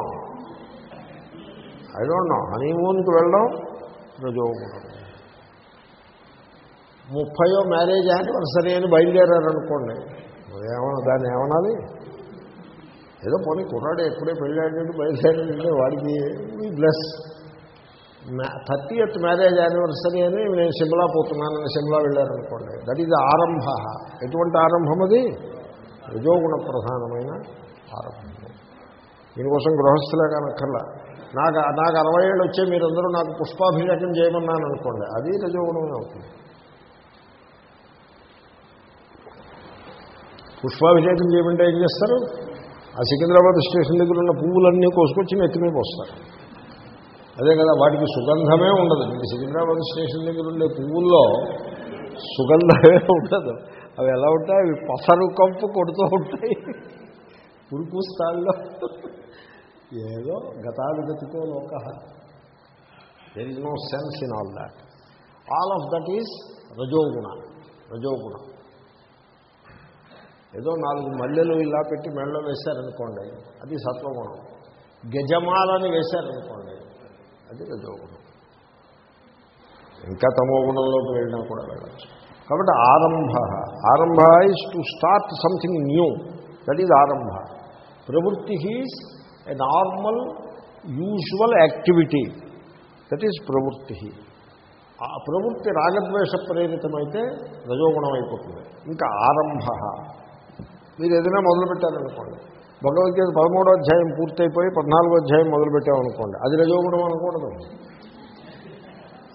I don't know హనీమూన్కి వెళ్ళడం రజోగుణం. ముప్పయో మ్యారేజ్ యానివర్సరీ అని బయలుదేరారనుకోండి. ఏమన్నా దాన్ని ఏమనాలి? ఏదో పోనీ కుర్రాడు ఎప్పుడే పెళ్ళాడు బయలుదేరాడంటే వాడికి bless thirtieth marriage anniversary అని నేను సిమ్లా పోతున్నానని సిమ్లా వెళ్ళారనుకోండి. దట్ ఈజ్ ఆరంభ. ఎటువంటి ఆరంభం అది రజోగుణ ప్రధానమైన ఆరంభం. దీనికోసం గృహస్థులే కానక్కర్లా. నాకు నాకు అరవై ఏళ్ళు వచ్చే మీరందరూ నాకు పుష్పాభిషేకం చేయమన్నాను అనుకోండి అది రజోగుణమే అవుతుంది. పుష్పాభిషేకం చేయమంటే ఏం చేస్తారు? ఆ సికింద్రాబాద్ స్టేషన్ దగ్గర ఉన్న పువ్వులన్నీ కోసుకొచ్చి నెత్తిమీద పోస్తారు. అదే కదా వాటికి సుగంధమే ఉండదు. మీకు సికింద్రాబాద్ స్టేషన్ దగ్గర ఉండే పువ్వుల్లో సుగంధమే ఉండదు. అవి ఎలా ఉంటాయి? అవి పసరు కంపు కొడుతూ ఉంటాయి. పురుకు స్థాయిలో ఏదో గతాధిగతితో లోక there is no sense in all that all of that is రజోగుణ రజోగుణ. ఏదో నాలుగు మల్లెలు ఇలా పెట్టి మెడలో వేశారనుకోండి అది సత్వగుణం. గజమాలని వేశారనుకోండి అది రజోగుణం. ఇంకా తమో గుణంలోకి వెళ్ళినా కూడా వెళ్ళచ్చు. కాబట్టి ఆరంభ ఆరంభ is to start something new that is ఆరంభ. ప్రవృత్తి is a normal usual activity. That is ప్రవృత్తి. ఆ ప్రవృత్తి రాగద్వేష ప్రేరితమైతే రజోగుణం అయిపోతుంది ఇంకా ఆరంభ. మీరు ఏదైనా మొదలుపెట్టారనుకోండి. భగవద్గీత పదమూడో అధ్యాయం పూర్తయిపోయి పద్నాలుగో అధ్యాయం మొదలుపెట్టామనుకోండి. అది రజోగుణం అనకూడదు.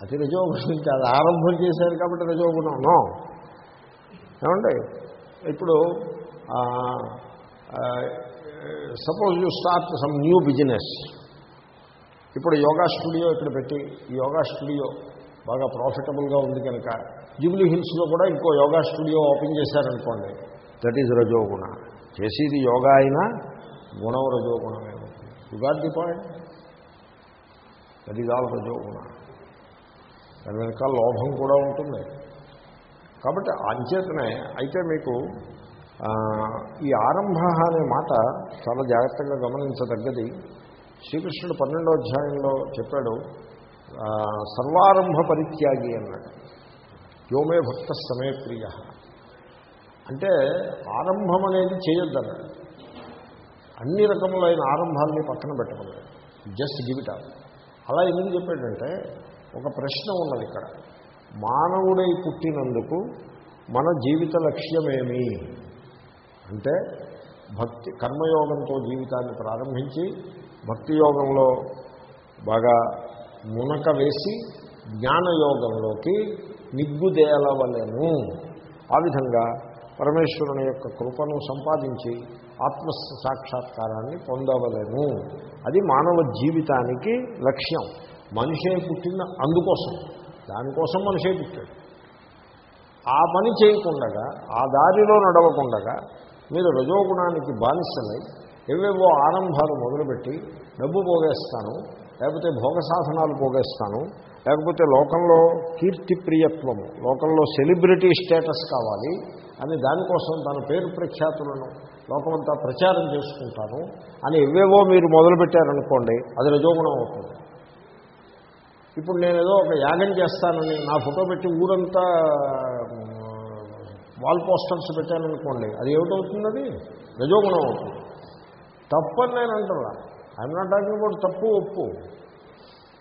అది రజోగుణం కాదు. అది ఆరంభం చేశారు కాబట్టి రజోగుణం. నో. ఏమండి? ఇప్పుడు suppose you start some new business. ఇప్పుడు యోగా స్టూడియో ఇక్కడ పెట్టి యోగా స్టూడియో బాగా ప్రాఫిటబుల్గా ఉంది కనుక జూబ్లీ హిల్స్లో కూడా ఇంకో యోగా స్టూడియో ఓపెన్ చేశారనుకోండి. దట్ ఈజ్ రజోగుణ చేసేది యోగా అయినా గుణం రజోగుణమే you got the point that is all రజోగుణ దాని వెనకాల లోభం కూడా ఉంటుంది. కాబట్టి అంచేతనే అయితే మీకు ఈ ఆరంభ అనే మాట చాలా జాగ్రత్తగా గమనించదగ్గది. శ్రీకృష్ణుడు పన్నెండో అధ్యాయంలో చెప్పాడు సర్వారంభ పరిత్యాగి అన్నాడు. యోమే భక్త సమే ప్రియ. అంటే ఆరంభం అనేది చేయొద్దన్నాడు. అన్ని రకములైన ఆరంభాలని పక్కన పెట్టమన్నాడు జస్ట్ గివ్ అలా ఎందుకు చెప్పాడంటే ఒక ప్రశ్న ఉన్నది ఇక్కడ. మానవుడై పుట్టినందుకు మన జీవిత లక్ష్యమేమి? అంటే భక్తి కర్మయోగంతో జీవితాన్ని ప్రారంభించి భక్తి యోగంలో బాగా మునక వేసి జ్ఞానయోగంలోకి నిగ్గుదేలవలను. ఆ విధంగా పరమేశ్వరుని యొక్క కృపను సంపాదించి ఆత్మ సాక్షాత్కారాన్ని పొందవలను. అది మానవ జీవితానికి లక్ష్యం. మనిషే పుట్టిన అందుకోసం. దానికోసం మనిషే పుట్టాడు. ఆ పని చేయకుండగా ఆ దారిలో నడవకుండగా మీరు రజోగుణానికి బానిసలై ఏవేవో ఆరంభాలు మొదలుపెట్టి డబ్బు పోగేస్తాను లేకపోతే భోగ సాధనాలు పోగేస్తాను లేకపోతే లోకంలో కీర్తి ప్రియత్వము లోకంలో సెలబ్రిటీ స్టేటస్ కావాలి అని దానికోసం తన పేరు ప్రఖ్యాతులను లోకమంతా ప్రచారం చేసుకుంటాను అని ఎవేవో మీరు మొదలుపెట్టారనుకోండి అది రజోగుణం అవుతుంది. ఇప్పుడు నేను ఏదో ఒక యాగం చేస్తానని నా ఫోటో పెట్టి ఊరంతా వాల్ పోస్టర్స్ పెట్టాననుకోండి అది ఏమిటవుతుంది అది రజోగుణం అవుతుంది. తప్పని నేను అంటున్నా ఐఎమ్ నాట్ టాకింగ్ అబౌట్ తప్పు ఒప్పు.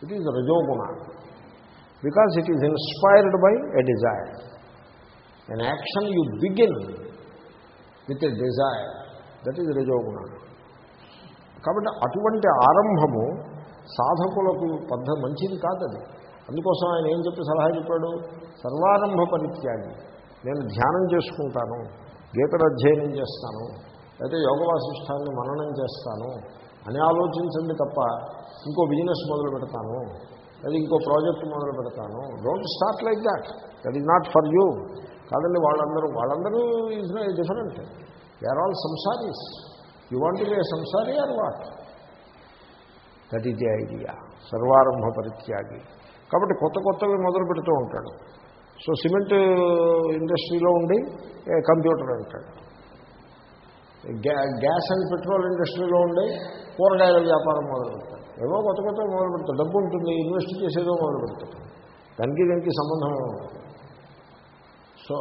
ఇట్ ఈజ్ రజోగుణ. Because it is inspired by a desire an action you begin with a desire that is రజోగుణ. కాబట్టి అటువంటి ఆరంభము సాధకులకు పద్ధ మంచిది కాదు అందుకోసం ఆయన ఏం చెప్పి సలహా చెప్పాడు? సర్వారంభ పరిత్యాగి. నేను ధ్యానం చేసుకుంటాను గీతను అధ్యయనం చేస్తాను అయితే యోగ వాసిష్టాన్ని మననం చేస్తాను అని ఆలోచించండి తప్ప ఇంకో బిజినెస్ మొదలు పెడతాను అది ఇంకో ప్రాజెక్ట్ మొదలు పెడతాను. Don't start like that that is not for you కాదండి వాళ్ళందరూ వాళ్ళందరూ is different they are all సంసారీస్ you want be a సంసారీ or what that is the idea సర్వారంభ పరిత్యాగి కాబట్టి కొత్త కొత్తవి మొదలు పెడుతూ ఉంటాడు. సో సిమెంట్ ఇండస్ట్రీలో ఉండి కంప్యూటర్ అంటాడు. గ్యాస్ అండ్ పెట్రోల్ ఇండస్ట్రీలో ఉండి కూరగాయల వ్యాపారం మొదలు పెడతాడు ఏవో కొత్త కొత్త మొదలు పెడతాడు డబ్బు ఉంటుంది ఇన్వెస్ట్ చేసేదో మొదలు పెడతాడు దానికి దానికి సంబంధం సో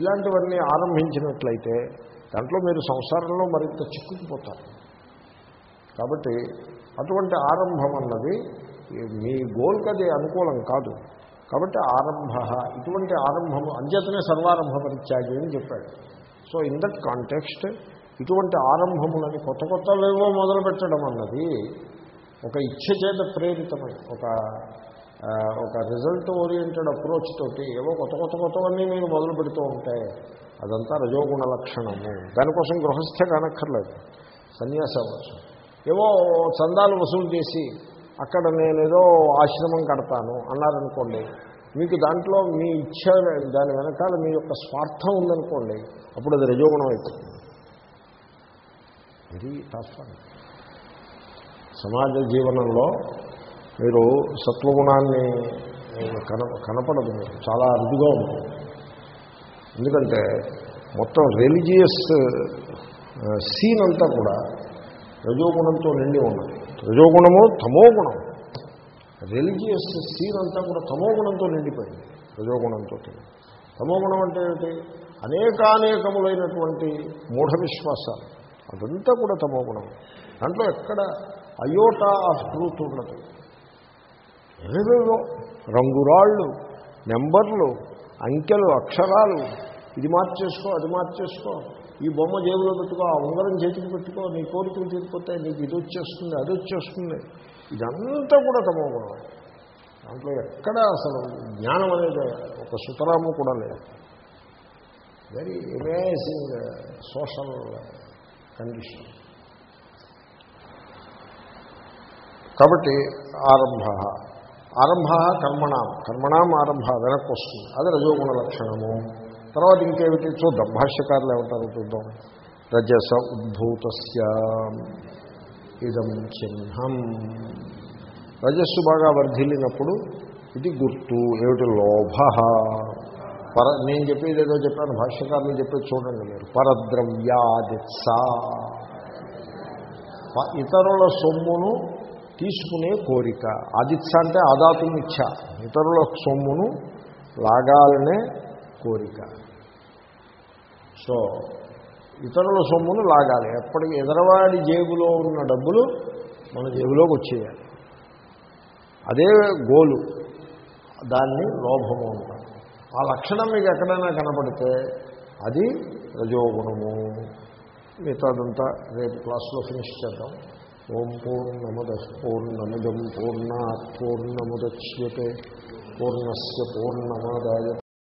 ఇలాంటివన్నీ ఆరంభించినట్లయితే దాంట్లో మీరు సంసారంలో మరింత చిక్కుకుపోతారు. కాబట్టి అటువంటి ఆరంభం అన్నది మీ గోల్కి అది అనుకూలం కాదు. కాబట్టి ఆరంభ ఇటువంటి ఆరంభము అంచేతనే సర్వారంభ పరిత్యాగి అని చెప్పాడు. సో ఇన్ దట్ కాంటెక్స్ట్ ఇటువంటి ఆరంభములని కొత్త కొత్తవేవో మొదలు పెట్టడం అన్నది ఒక ఇచ్ఛ చేత ప్రేరితమై ఒక ఒక రిజల్ట్ ఓరియంటెడ్ అప్రోచ్ తోటి ఏవో కొత్త కొత్త కొత్తవన్నీ మీరు మొదలు పెడుతూ ఉంటే అదంతా రజోగుణ లక్షణము. దానికోసం గృహస్థ కానక్కర్లేదు. సన్యాసం అవ్వచ్చు ఏవో చందాలు వసూలు చేసి అక్కడ నేనేదో ఆశ్రమం కడతాను అన్నారనుకోండి మీకు దాంట్లో మీ ఇచ్చ దాని వెనకాల మీ యొక్క స్వార్థం ఉందనుకోండి అప్పుడు అది రజోగుణం అయిపోతుంది. ఇది తాత్పర్యం సమాజ జీవనంలో మీరు సత్వగుణాన్ని కన కనపడదు చాలా అరుదుగా ఉంటుంది. ఎందుకంటే మొత్తం రిలీజియస్ సీన్ uh, అంతా కూడా రజోగుణంతో నిండి ఉన్నది. రజోగుణము తమోగుణం. రిలీజియస్ సీన్ అంతా కూడా తమోగుణంతో నిండిపోయింది రజోగుణంతో తమోగుణం అంటే ఏమిటి? అనేకానేకములైనటువంటి మూఢ విశ్వాసాలు అదంతా కూడా తమోగుణం. దాంట్లో ఎక్కడ అయోటా ఆఫ్ ట్రూత్ ఉండదు. ఏవేవో రంగురాళ్ళు నెంబర్లు అంకెలు అక్షరాలు ఇది మార్చేసుకో అది మార్చేసుకో. ఈ బొమ్మ జేబులో పెట్టుకో ఆ ఉంగరం చేతికి పెట్టుకో నీ కోరికలు తీరిపోతాయి నీకు ఇది వచ్చేస్తుంది అది వచ్చేస్తుంది. ఇదంతా కూడా తమో గుణం దాంట్లో ఎక్కడ అసలు జ్ఞానం అనేది ఒక సుతరాము కూడా లేదు. వెరీ అమేజింగ్ సోషల్ కండిషన్ కాబట్టి ఆరంభ ఆరంభ కర్మణం కర్మణం ఆరంభ వెనక్కి వస్తుంది. అది రజోగుణ లక్షణము. తర్వాత ఇంకేమిటి? చూద్దాం. భాష్యకారులు ఏమంటారో చూద్దాం. రజస ఉద్భూత ఇదం చిహ్నం. రజస్సు బాగా వర్ధిల్లినప్పుడు ఇది గుర్తు ఏమిటి? లోభ. పర నేను చెప్పేది ఏదో చెప్పాను భాష్యకారులు చెప్పేది చూడండి మీరు. పరద్రవ్యాదిత్స. ఇతరుల సొమ్మును తీసుకునే కోరిక. ఆదిత్స అంటే ఆదాతుమిచ్చ ఇతరుల సొమ్మును లాగాలనే కోరిక. సో ఇతరుల సొమ్మును లాగాలి. ఎప్పటికీ ఎదరవాడి జేబులో ఉన్న డబ్బులు మన జేబులోకి వచ్చేయాలి. అదే గోలు. దాన్ని లోభము అంటారు. ఆ లక్షణం మీకు ఎక్కడైనా కనపడితే అది రజోగుణము. మిగతాదంతా రేపు క్లాస్లో ఫినిష్ చేద్దాం. ఓం పూర్ణముద పూర్ణముదం పూర్ణాత్ పూర్ణముద్యతే. పూర్ణస్ పూర్ణమాదాయ